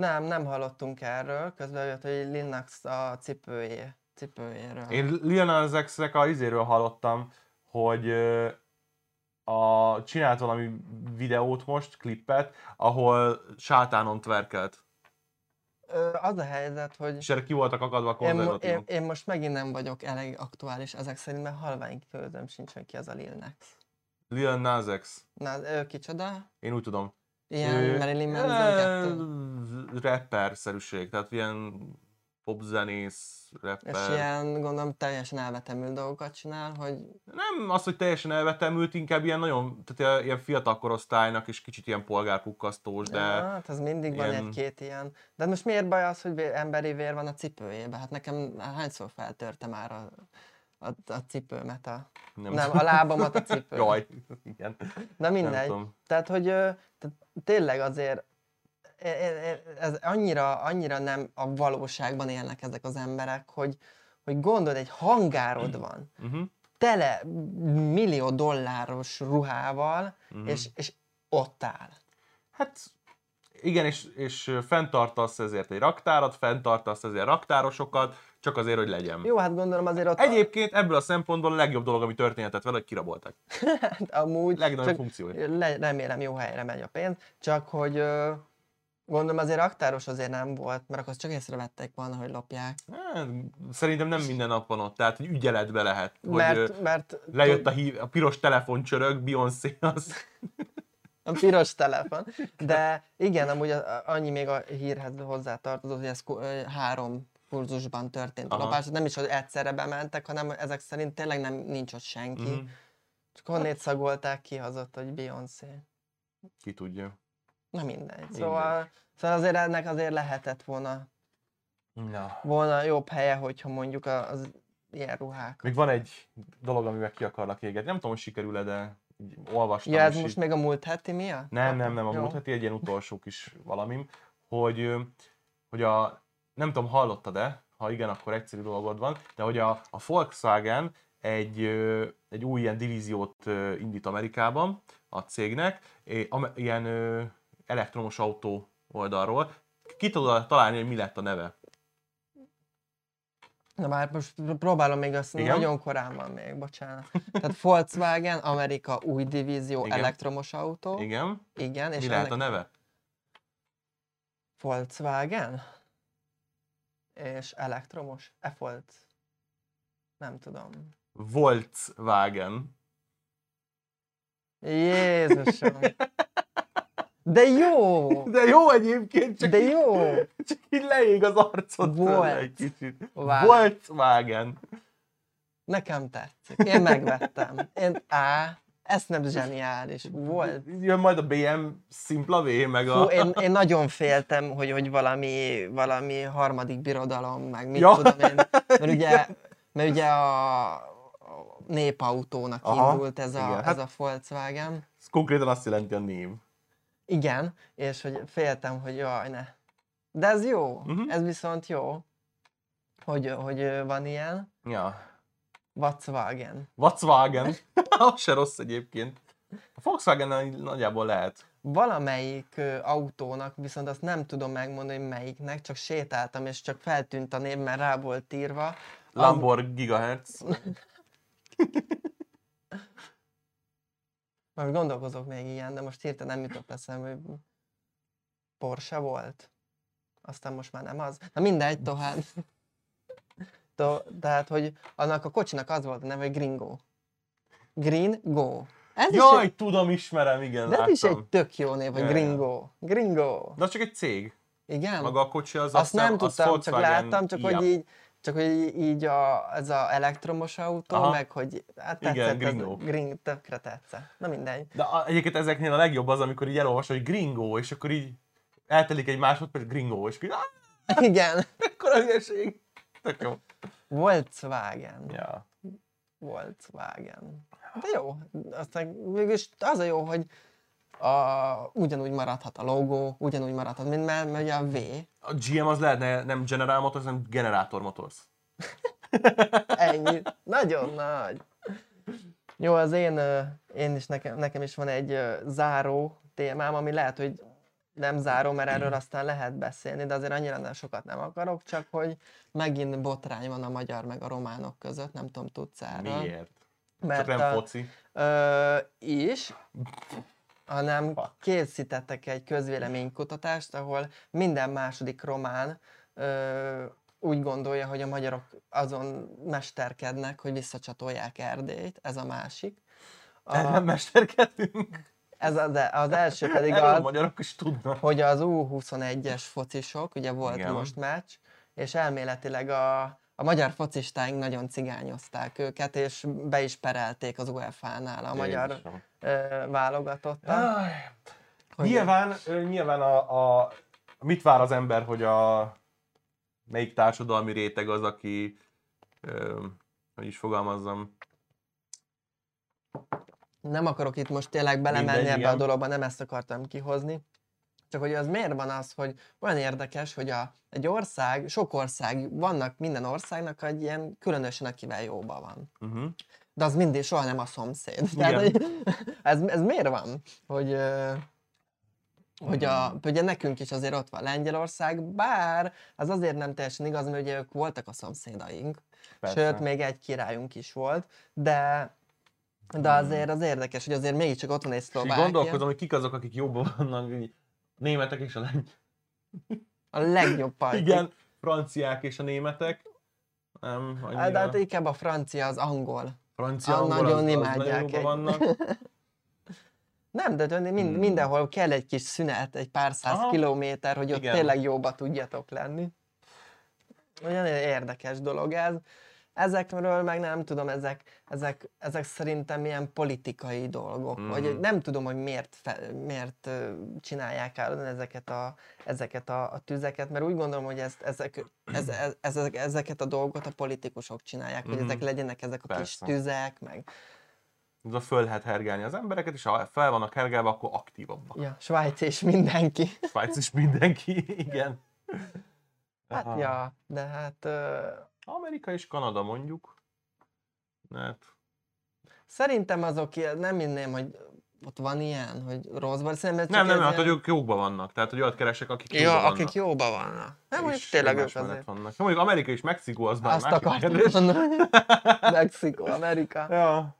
Nem, nem hallottunk erről. Közben jött, hogy Linux a cipőjé, cipőjéről. Én Lil Nas X-nek a izéről hallottam, hogy a, csinált valami videót most, klippet, ahol sátánon tverkelt. Az a helyzet, hogy És erre ki voltak akadva a én, én, én, most megint nem vagyok elég aktuális ezek szerint, mert halvány közöm sincs, hogy ki az a Lil Nas. Lil Nas X. Na, ő kicsoda? Én úgy tudom. Ilyen Marilyn Manson 2? Rapper-szerűség, tehát ilyen popzenész, rapper. És ilyen, gondolom, teljesen elvetemült dolgokat csinál, hogy Nem az, hogy teljesen elvetemült, inkább ilyen nagyon, tehát ilyen- fiatal korosztálynak, és kicsit ilyen polgárpukkasztós, de... Ja, hát az mindig van ilyen- egy-két ilyen. De most miért baj az, hogy emberi vér van a cipőjében? Hát nekem hányszor feltörte már a, a, a cipőmet, a, nem, nem a lábamat a cipő. [LAUGHS] Jaj, igen. De mindegy. Tehát, hogy tehát tényleg azért e- e- e- ez annyira, annyira nem a valóságban élnek ezek az emberek, hogy, hogy gondold, egy hangárod van, Uh-huh. tele millió dolláros ruhával, Mhm. és, és ott áll. Hát igen, és, és fenntartasz ezért egy raktárat, fenntartasz ezért raktárosokat, csak azért, hogy legyen. Jó, hát gondolom azért ott Egyébként ebből a szempontból a legjobb dolog, ami történhetett vele, hogy kirabolták. [LAUGHS] amúgy Legnagyobb funkciója. le, remélem jó helyre megy a pénz, csak hogy ö, Gondolom azért raktáros azért nem volt, mert akkor csak észrevették volna, hogy lopják. Hát, Szerintem nem minden nap van ott, tehát hogy ügyeletbe lehet. Hogy mert, mert, lejött a, hív, a piros telefon csörög, Beyoncé az. [LAUGHS] a piros telefon. De igen, amúgy annyi még a hírhez hozzátartozott, hogy ez három kurzusban történt a lopás. Nem is, hogy egyszerre bementek, hanem ezek szerint tényleg nem nincs ott senki. Mhm. Csak honnét szagolták ki hazott, hogy Beyoncé. Ki tudja. Na mindegy. Szóval, szóval azért ennek azért lehetett volna, Na. volna jobb helye, hogyha mondjuk az ilyen ruhák. Még van egy dolog, amivel ki akarlak égetni. Nem tudom, hogy sikerül-e, de olvastam. Ja, ez most így- még a múlt heti miatt? Nem, nem, nem, a Jó. múlt heti egy ilyen utolsó kis valamim, hogy, hogy a, nem tudom, hallottad-e, ha igen, akkor egyszerű dolgod van, de hogy a, a Volkswagen egy, egy új ilyen divíziót indít Amerikában a cégnek, ilyen elektromos autó oldalról. Ki tudod találni, hogy mi lett a neve? Na már most pr- próbálom még azt, Igen? nagyon korán van még, bocsánat. Tehát Volkswagen, Amerika új divízió, Igen. elektromos autó. Igen? Igen, és mi lehet ennek a neve? Volkswagen? És elektromos? E volt? Nem tudom. Volkswagen. Jézusom! [LAUGHS] De jó! De jó egyébként, csak, De jó! [LAUGHS] csak így leég az arcod Volt. egy kicsit. Vá- Volkswagen. Nekem tetszik. Én megvettem. Én, á, ez nem zseniális. Volt. Jön majd a BM szimpla V, meg a... Fú, én, én nagyon féltem, hogy, hogy valami, valami harmadik birodalom, meg mit Ja. tudom én. Mert [LAUGHS] ugye, mert ugye a, a népautónak Aha, indult ez a, igen. ez Hát- a Volkswagen. Ez konkrétan azt jelenti a név. Igen, és hogy féltem, hogy jaj, ne. De ez jó, Mhm. ez viszont jó, hogy, hogy van ilyen. Ja. Volkswagen. Volkswagen. [LAUGHS] az se rossz egyébként. A Volkswagen nagyjából lehet. Valamelyik ö, autónak, viszont azt nem tudom megmondani, hogy melyiknek, csak sétáltam, és csak feltűnt a név, mert rá volt írva. Az- Lambor Gigahertz. [LAUGHS] Most gondolkozok még ilyen, de most hirtelen nem jutott eszembe, hogy Porsche volt. Aztán most már nem az. Na mindegy, tovább. Tehát, hogy annak a kocsinak az volt a neve, hogy Gringo. Green Go. Ez is Jaj, egy, tudom, ismerem, igen, de ez is egy tök jó név, hogy. Gringo. Gringo. De az csak egy cég. Igen? Maga a kocsi az Azt nem hiszem, az tudtam, csak láttam, csak hogy így, csak hogy így- a, ez a elektromos autó, Aha. meg hogy hát Igen, tetszett, Gringo. ez, gring, tökre tetszett. Na mindegy. De a, egyébként ezeknél a legjobb az, amikor így elolvasod, hogy gringo, és akkor így eltelik egy másodperc, gringo, és akkor így, "Áh, Igen. ekkora hülyeség. Tök jó. Volkswagen. Ja. Volkswagen. De jó, aztán végülis az a jó, hogy a, ugyanúgy maradhat a logó, ugyanúgy maradhat, mint mert, mert ugye a V. A GM az lehetne nem General Motors, hanem Generator Motors. [LAUGHS] Ennyi. Nagyon nagy. Jó, az én, én is nekem, nekem is van egy záró témám, ami lehet, hogy nem záró, mert erről aztán lehet beszélni, de azért annyira nem sokat nem akarok, csak hogy megint botrány van a magyar meg a románok között, nem tudom, tudsz erről. Miért? Mert Csak nem a- foci. Ö, is, hanem Fuck. készítettek egy közvéleménykutatást, ahol minden második román ö, úgy gondolja, hogy a magyarok azon mesterkednek, hogy visszacsatolják Erdélyt, ez a másik. A, nem mesterkedünk. Ez az, az első [LAUGHS] pedig Erről a az, magyarok is tudnak. hogy az U21-es focisok, ugye volt Igen. most meccs, és elméletileg a, a magyar focistáink nagyon cigányozták őket, és be is perelték az UEFA-nál a magyar Jézusom. ö, válogatottat. Nyilván, nyilván a, a, mit vár az ember, hogy a melyik társadalmi réteg az, aki, ö, hogy is fogalmazzam, Nem akarok itt most tényleg belemenni Mindegy, ebbe a igen. dologba, nem ezt akartam kihozni. Csak hogy az miért van az, hogy olyan érdekes, hogy a, egy ország, sok ország, vannak minden országnak egy ilyen különösen, akivel jóban van. uh-huh. De az mindig soha nem a szomszéd. Tehát, hogy [LAUGHS] ez, ez miért van? Hogy, hogy a, ugye nekünk is azért ott van Lengyelország, bár az azért nem teljesen igaz, mert ugye ők voltak a szomszédaink, Persze. sőt, még egy királyunk is volt, de de azért az érdekes, hogy azért mégiscsak ott van egy És Szlovákia. gondolkozom, hogy kik azok, akik jobban vannak, németek és a lengy. A legjobb pajtik. Igen, franciák és a németek. Nem, Hát, annyira. de hát inkább a francia, az angol. Francia, Ah, angol, nagyon az, az imádják nagyon jóban vannak. [LAUGHS] Nem, de de mind, Hmm. mindenhol kell egy kis szünet, egy pár száz Aha. kilométer, hogy ott Igen. tényleg jóba tudjatok lenni. Olyan érdekes dolog ez. Ezekről meg nem tudom, ezek, ezek, ezek szerintem ilyen politikai dolgok. Mhm. Vagy nem tudom, hogy miért, fe, miért csinálják el ezeket a, ezeket a, a tüzeket, mert úgy gondolom, hogy ezt, ezek, ez, ez, ezek, ezeket a dolgokat a politikusok csinálják, hogy Mhm. ezek legyenek ezek a kis Persze. tüzek, meg a föl lehet hergelni az embereket, és ha fel vannak hergelve, akkor aktívabbak. ja, Svájc és mindenki. Svájc is mindenki, igen. Hát Aha. ja, de hát ö, Amerika és Kanada mondjuk. Hát, szerintem azok ilyen- nem inném, hogy ott van ilyen, hogy rosszban, szerintem ez nem, csak nem, ez hát ilyen- hogy ők jókban vannak. Tehát, hogy olyat keresek, akik Ja, vannak. akik jóban vannak. Nem, mondjuk tényleg ők azért. vannak. Ja, mondjuk Amerika és Mexikó az már Azt akartam mondani. [LAUGHS] Mexikó, Amerika. Ja.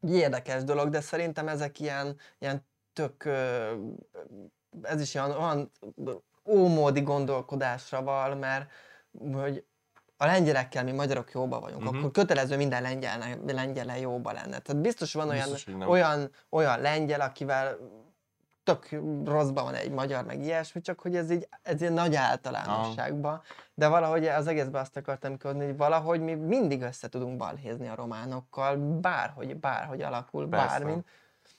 Érdekes dolog, de szerintem ezek ilyen, ilyen tök, ez is ilyen olyan ómódi gondolkodásra val, mert hogy a lengyelekkel mi magyarok jóba vagyunk, Mhm. akkor kötelező minden lengyel, lengyele jóba lenne. Tehát biztos van olyan, Biztos, olyan, olyan lengyel, akivel tök rosszban van egy magyar, meg ilyesmi, csak hogy ez így, ez egy nagy általánosságban. De valahogy az egészben azt akartam kihozni, hogy valahogy mi mindig össze tudunk balhézni a románokkal, bárhogy, bárhogy alakul, Persze. bármin.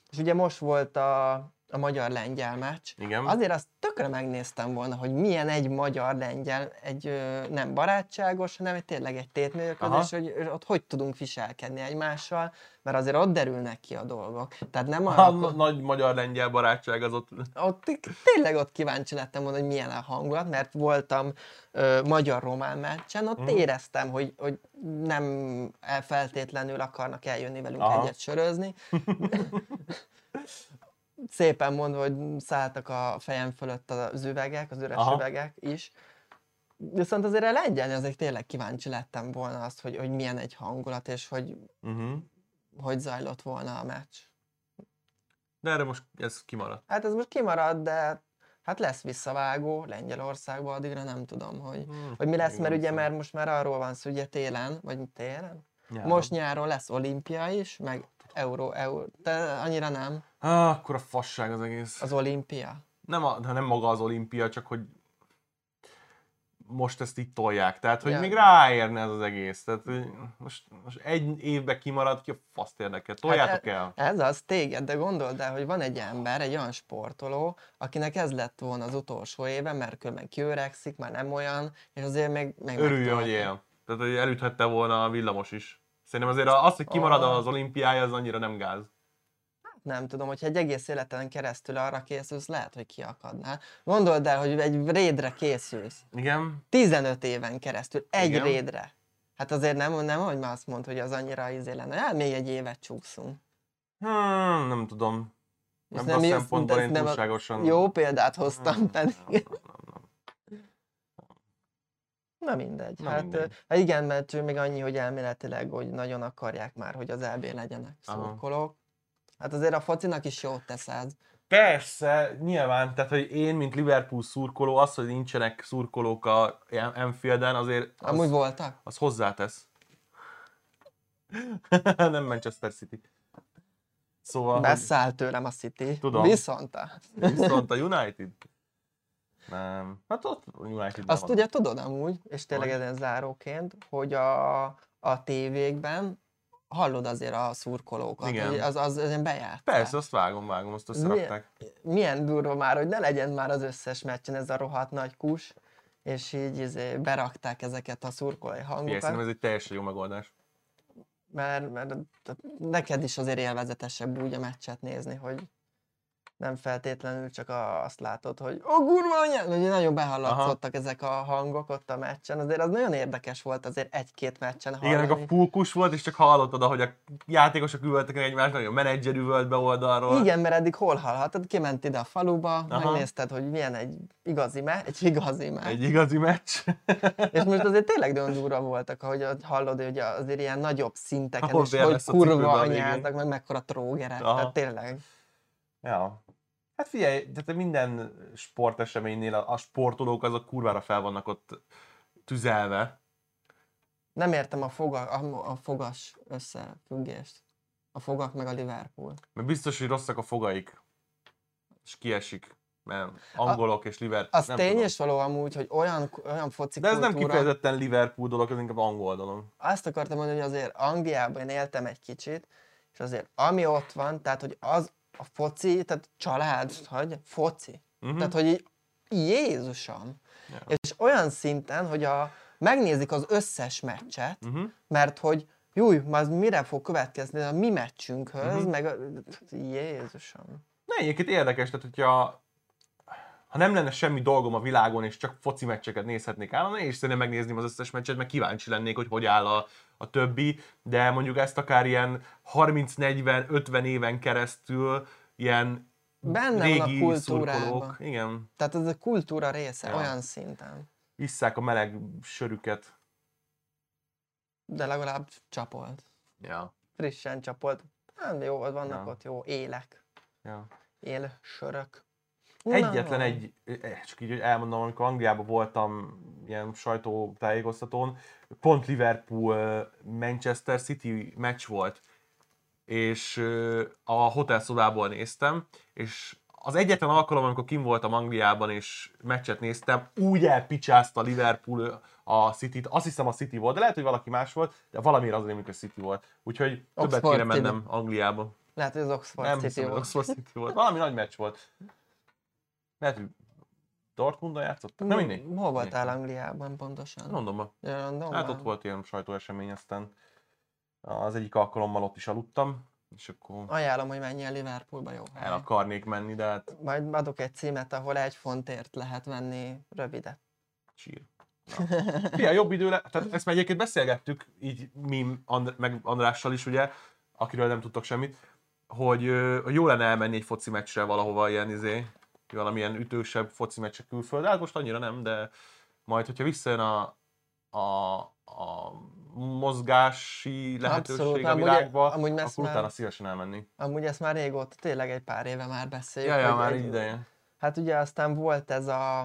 És ugye most volt a, a magyar-lengyel meccs, Igen. Azért azt tökre megnéztem volna, hogy milyen egy magyar-lengyel, egy ö, nem barátságos, hanem egy tényleg egy tétmérkőzés, hogy ott hogy tudunk viselkedni egymással, mert azért ott derülnek ki a dolgok. Tehát nem A a, na- nagy magyar-lengyel barátság az ott... ott tényleg ott kíváncsi lettem volna, hogy milyen a hangulat, mert voltam ö, magyar-román meccsen, ott Mhm. éreztem, hogy, hogy nem el- feltétlenül akarnak eljönni velünk Aha. egyet sörözni. [LAUGHS] Szépen mondva, hogy szálltak a fejem fölött az üvegek, az üres Aha. üvegek is. Viszont azért a lengyelni azért tényleg kíváncsi lettem volna azt, hogy, hogy milyen egy hangulat, és hogy Uh-huh. hogy zajlott volna a meccs. De erre most ez kimaradt. Hát ez most kimarad, de hát lesz visszavágó Lengyelországba, addigra nem tudom, hogy, Hmm, hogy mi lesz, mert ugye mert most már arról van szó, ugye télen, vagy télen? Nyáron. Most nyáron lesz olimpia is, meg euró, euró, de annyira nem, Ah, akkor a fasság az egész. az olimpia. Nem, a, nem maga az olimpia, csak hogy most ezt így tolják. Tehát, hogy Ja. még ráérne ez az egész. Tehát hogy most, most egy évbe kimarad ki, a faszt érdekel. Toljátok e- el. Ez az téged, de gondold el, hogy van egy ember, egy olyan sportoló, akinek ez lett volna az utolsó éve, mert különben kiöregszik, már nem olyan, és azért meg, meg Örüljön, hogy él. Tehát, hogy elüthette volna a villamos is. Szerintem azért az, hogy kimarad az olimpiája, az annyira nem gáz. Nem tudom, hogyha egy egész életen keresztül arra készülsz, lehet, hogy kiakadnál. Gondold el, hogy egy rédre készülsz. Igen. 15 éven keresztül, egy Igen. rédre. Hát azért nem, nem, hogy már azt mondod, hogy az annyira izé lenne. Hát még egy évet csúszunk. Hmm, nem tudom. Ezt Ebből a szempontból én nem túlságosan... Jó példát hoztam Hmm, pedig. [LAUGHS] nem, nem, nem, nem. Na mindegy. Na hát, mindegy. hát igen, mert ő még annyi, hogy elméletileg, hogy nagyon akarják már, hogy az EB legyenek szurkolók. Hát azért a focinak is jót tesz ez. Persze, nyilván, tehát hogy én, mint Liverpool szurkoló, az, hogy nincsenek szurkolók a Anfielden, azért az, Amúgy voltak? az hozzátesz. [LAUGHS] nem Manchester City. Szóval, hogy Beszáll tőlem a City. Tudom. Viszont a... viszont a United. Nem. Hát ott United Azt ugye tudod amúgy, és tényleg ezen záróként, hogy a, a tévékben hallod azért a szurkolókat, Igen. hogy az, az, az bejárt. Persze, azt vágom, vágom, azt összerakták. Milyen durva már, hogy ne legyen már az összes meccsen ez a rohadt nagy kus, és így izé, berakták ezeket a szurkolói hangokat, szerintem ez egy teljesen jó megoldás. mert, mert neked is azért élvezetesebb úgy a meccset nézni, hogy nem feltétlenül csak a, azt látod, hogy ó, kurva anyád, hogy nagyon behallatszottak ezek a hangok ott a meccsen. Azért az nagyon érdekes volt azért egy-két meccsen hallani. Igen, meg a fúkus volt, és csak hallottad, ahogy a játékosok üvöltek egymásnak, hogy a menedzser üvölt be oldalról. Igen, mert eddig hol hallhattad? Kiment ide a faluba, Aha. megnézted, hogy milyen egy igazi meccs, egy igazi meccs. Egy igazi meccs. És most azért tényleg nagyon [LAUGHS] durva voltak, ahogy hallod, hogy azért ilyen nagyobb szinteken Ahol vér hogy kurva anyáznak, meg mekkora trógerek, Aha. tehát tényleg. ja. Hát figyelj, tehát minden sporteseménynél a, a sportolók azok kurvára fel vannak ott tüzelve. Nem értem a, foga, a, a fogas összefüggést. A fogak meg a Liverpool. Mert biztos, hogy rosszak a fogaik. És kiesik. Mert angolok és Liverpool. Az tény és való amúgy, hogy olyan, olyan foci De ez nem kultúra- kifejezetten Liverpool dolog, ez inkább angol dolog. azt akartam mondani, hogy azért Angliában én éltem egy kicsit, és azért ami ott van, tehát hogy az a foci, tehát család, hogy foci. Mhm. Tehát, hogy így, Jézusom. Ja. És olyan szinten, hogy a, megnézik az összes meccset, Uh-huh. mert hogy júj, az mire fog következni a mi meccsünkhöz, Mhm. meg a, Jézusom. Ne, egyébként érdekes, tehát hogyha ha nem lenne semmi dolgom a világon, és csak foci meccseket nézhetnék állandóan, én is szeretném megnézni az összes meccset, meg kíváncsi lennék, hogy hogy áll a, a többi, de mondjuk ezt akár ilyen 30-40-50 éven keresztül ilyen Benne van a régi kultúrában. szurkolók, igen, Tehát ez a kultúra része Ja. olyan szinten. isszák a meleg sörüket. De legalább csapolt. Ja, Frissen csapolt. Nem jó, vannak Ja. ott jó élek, ja. élsörök. Egyetlen egy, eh, csak így hogy elmondom, amikor Angliában voltam ilyen sajtótájékoztatón, pont Liverpool eh, Manchester City meccs volt, és eh, a hotelszobából néztem, és az egyetlen alkalom, amikor kim voltam Angliában és meccset néztem, úgy elpicsázta Liverpool a City-t, azt hiszem a City volt, de lehet, hogy valaki más volt, de valamiért az amikor a City volt. Úgyhogy többet Oxford kéne mennem Angliába. Lehet, hogy az Oxford Nem City hiszem, hogy volt. Oxford City volt. Valami nagy meccs volt. Lehet, hogy Dortmundon játszottak? Nem mindegy. Hol voltál. Angliában pontosan? Londonban. Ja, Londonban? Hát ott volt ilyen sajtóesemény, aztán az egyik alkalommal ott is aludtam, és akkor Ajánlom, hogy menjél Liverpoolba, jó hely. el akarnék menni, de hát Majd adok egy címet, ahol egy fontért lehet venni rövidet. sír. Fia, jobb idő le... Tehát ezt már egyébként beszélgettük, így mi And- meg Andrással is, ugye, akiről nem tudtok semmit, hogy, hogy jó lenne elmenni egy foci meccsre valahova ilyen izé, valamilyen ütősebb foci meccsre külföld. Hát most annyira nem, de majd, hogyha visszajön a, a, a mozgási lehetőség Abszolút, a amúgy- világba, amúgy ezt akkor már- utána szívesen elmenni. Amúgy ezt már régóta, tényleg egy pár éve már beszéljük. Ja, ja, már egy- ideje. Hát ugye aztán volt ez a,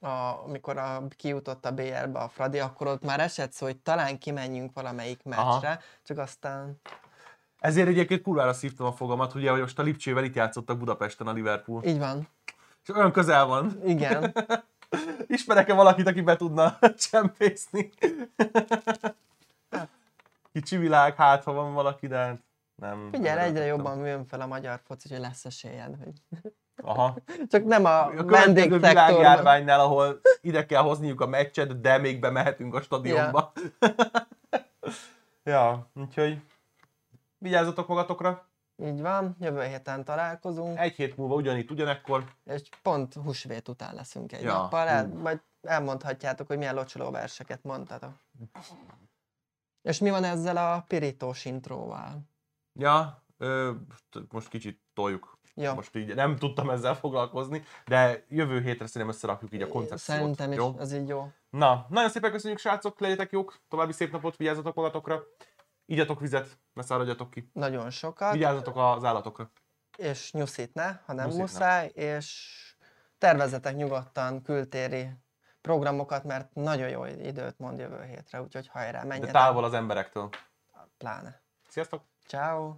a amikor a, kijutott a BL-be a Fradi, akkor ott már esett szó, hogy talán kimenjünk valamelyik Aha. meccsre, csak aztán Ezért egyébként kurvára szívtam a fogamat, ugye, hogy most a Lipcsével itt játszottak Budapesten a Liverpool. így van, És olyan közel van. igen. [LAUGHS] Ismerek-e valakit, aki be tudna [LAUGHS] csempészni? [LAUGHS] Kicsi világ, hát ha van valaki, de hát nem. Figyelj, egyre örültem. jobban jön fel a magyar foci, hogy lesz esélyed. Hogy... Aha. Csak nem a, A vendégszektorban. világjárványnál, ahol ide kell hozniuk a meccset, de még bemehetünk a stadionba. Ja, úgyhogy vigyázzatok magatokra. Így van, jövő héten találkozunk, Egy hét múlva ugyanitt, ugyanekkor. és pont húsvét után leszünk egy Ja, nappal, el, majd elmondhatjátok, hogy milyen locsoló verseket mondtatok. És mi van ezzel a pirítós intróval? Ja, ö, most kicsit toljuk. Jó, Most így nem tudtam ezzel foglalkozni, de jövő hétre szerintem összerakjuk így a koncepciót. szerintem is, jó? az így jó. Na, nagyon szépen köszönjük srácok, legyetek jók, további szép napot, vigyázzatok magatokra, igyatok vizet, ne száradjatok ki, Nagyon sokat, vigyázzatok az állatokra. és nyuszit ne, ha nem Nyuszit ne. muszáj, és tervezetek nyugodtan kültéri programokat, mert nagyon jó időt mond jövő hétre, úgyhogy hajrá, De menjetek. távol az emberektől. Pláne. Sziasztok! Ciao.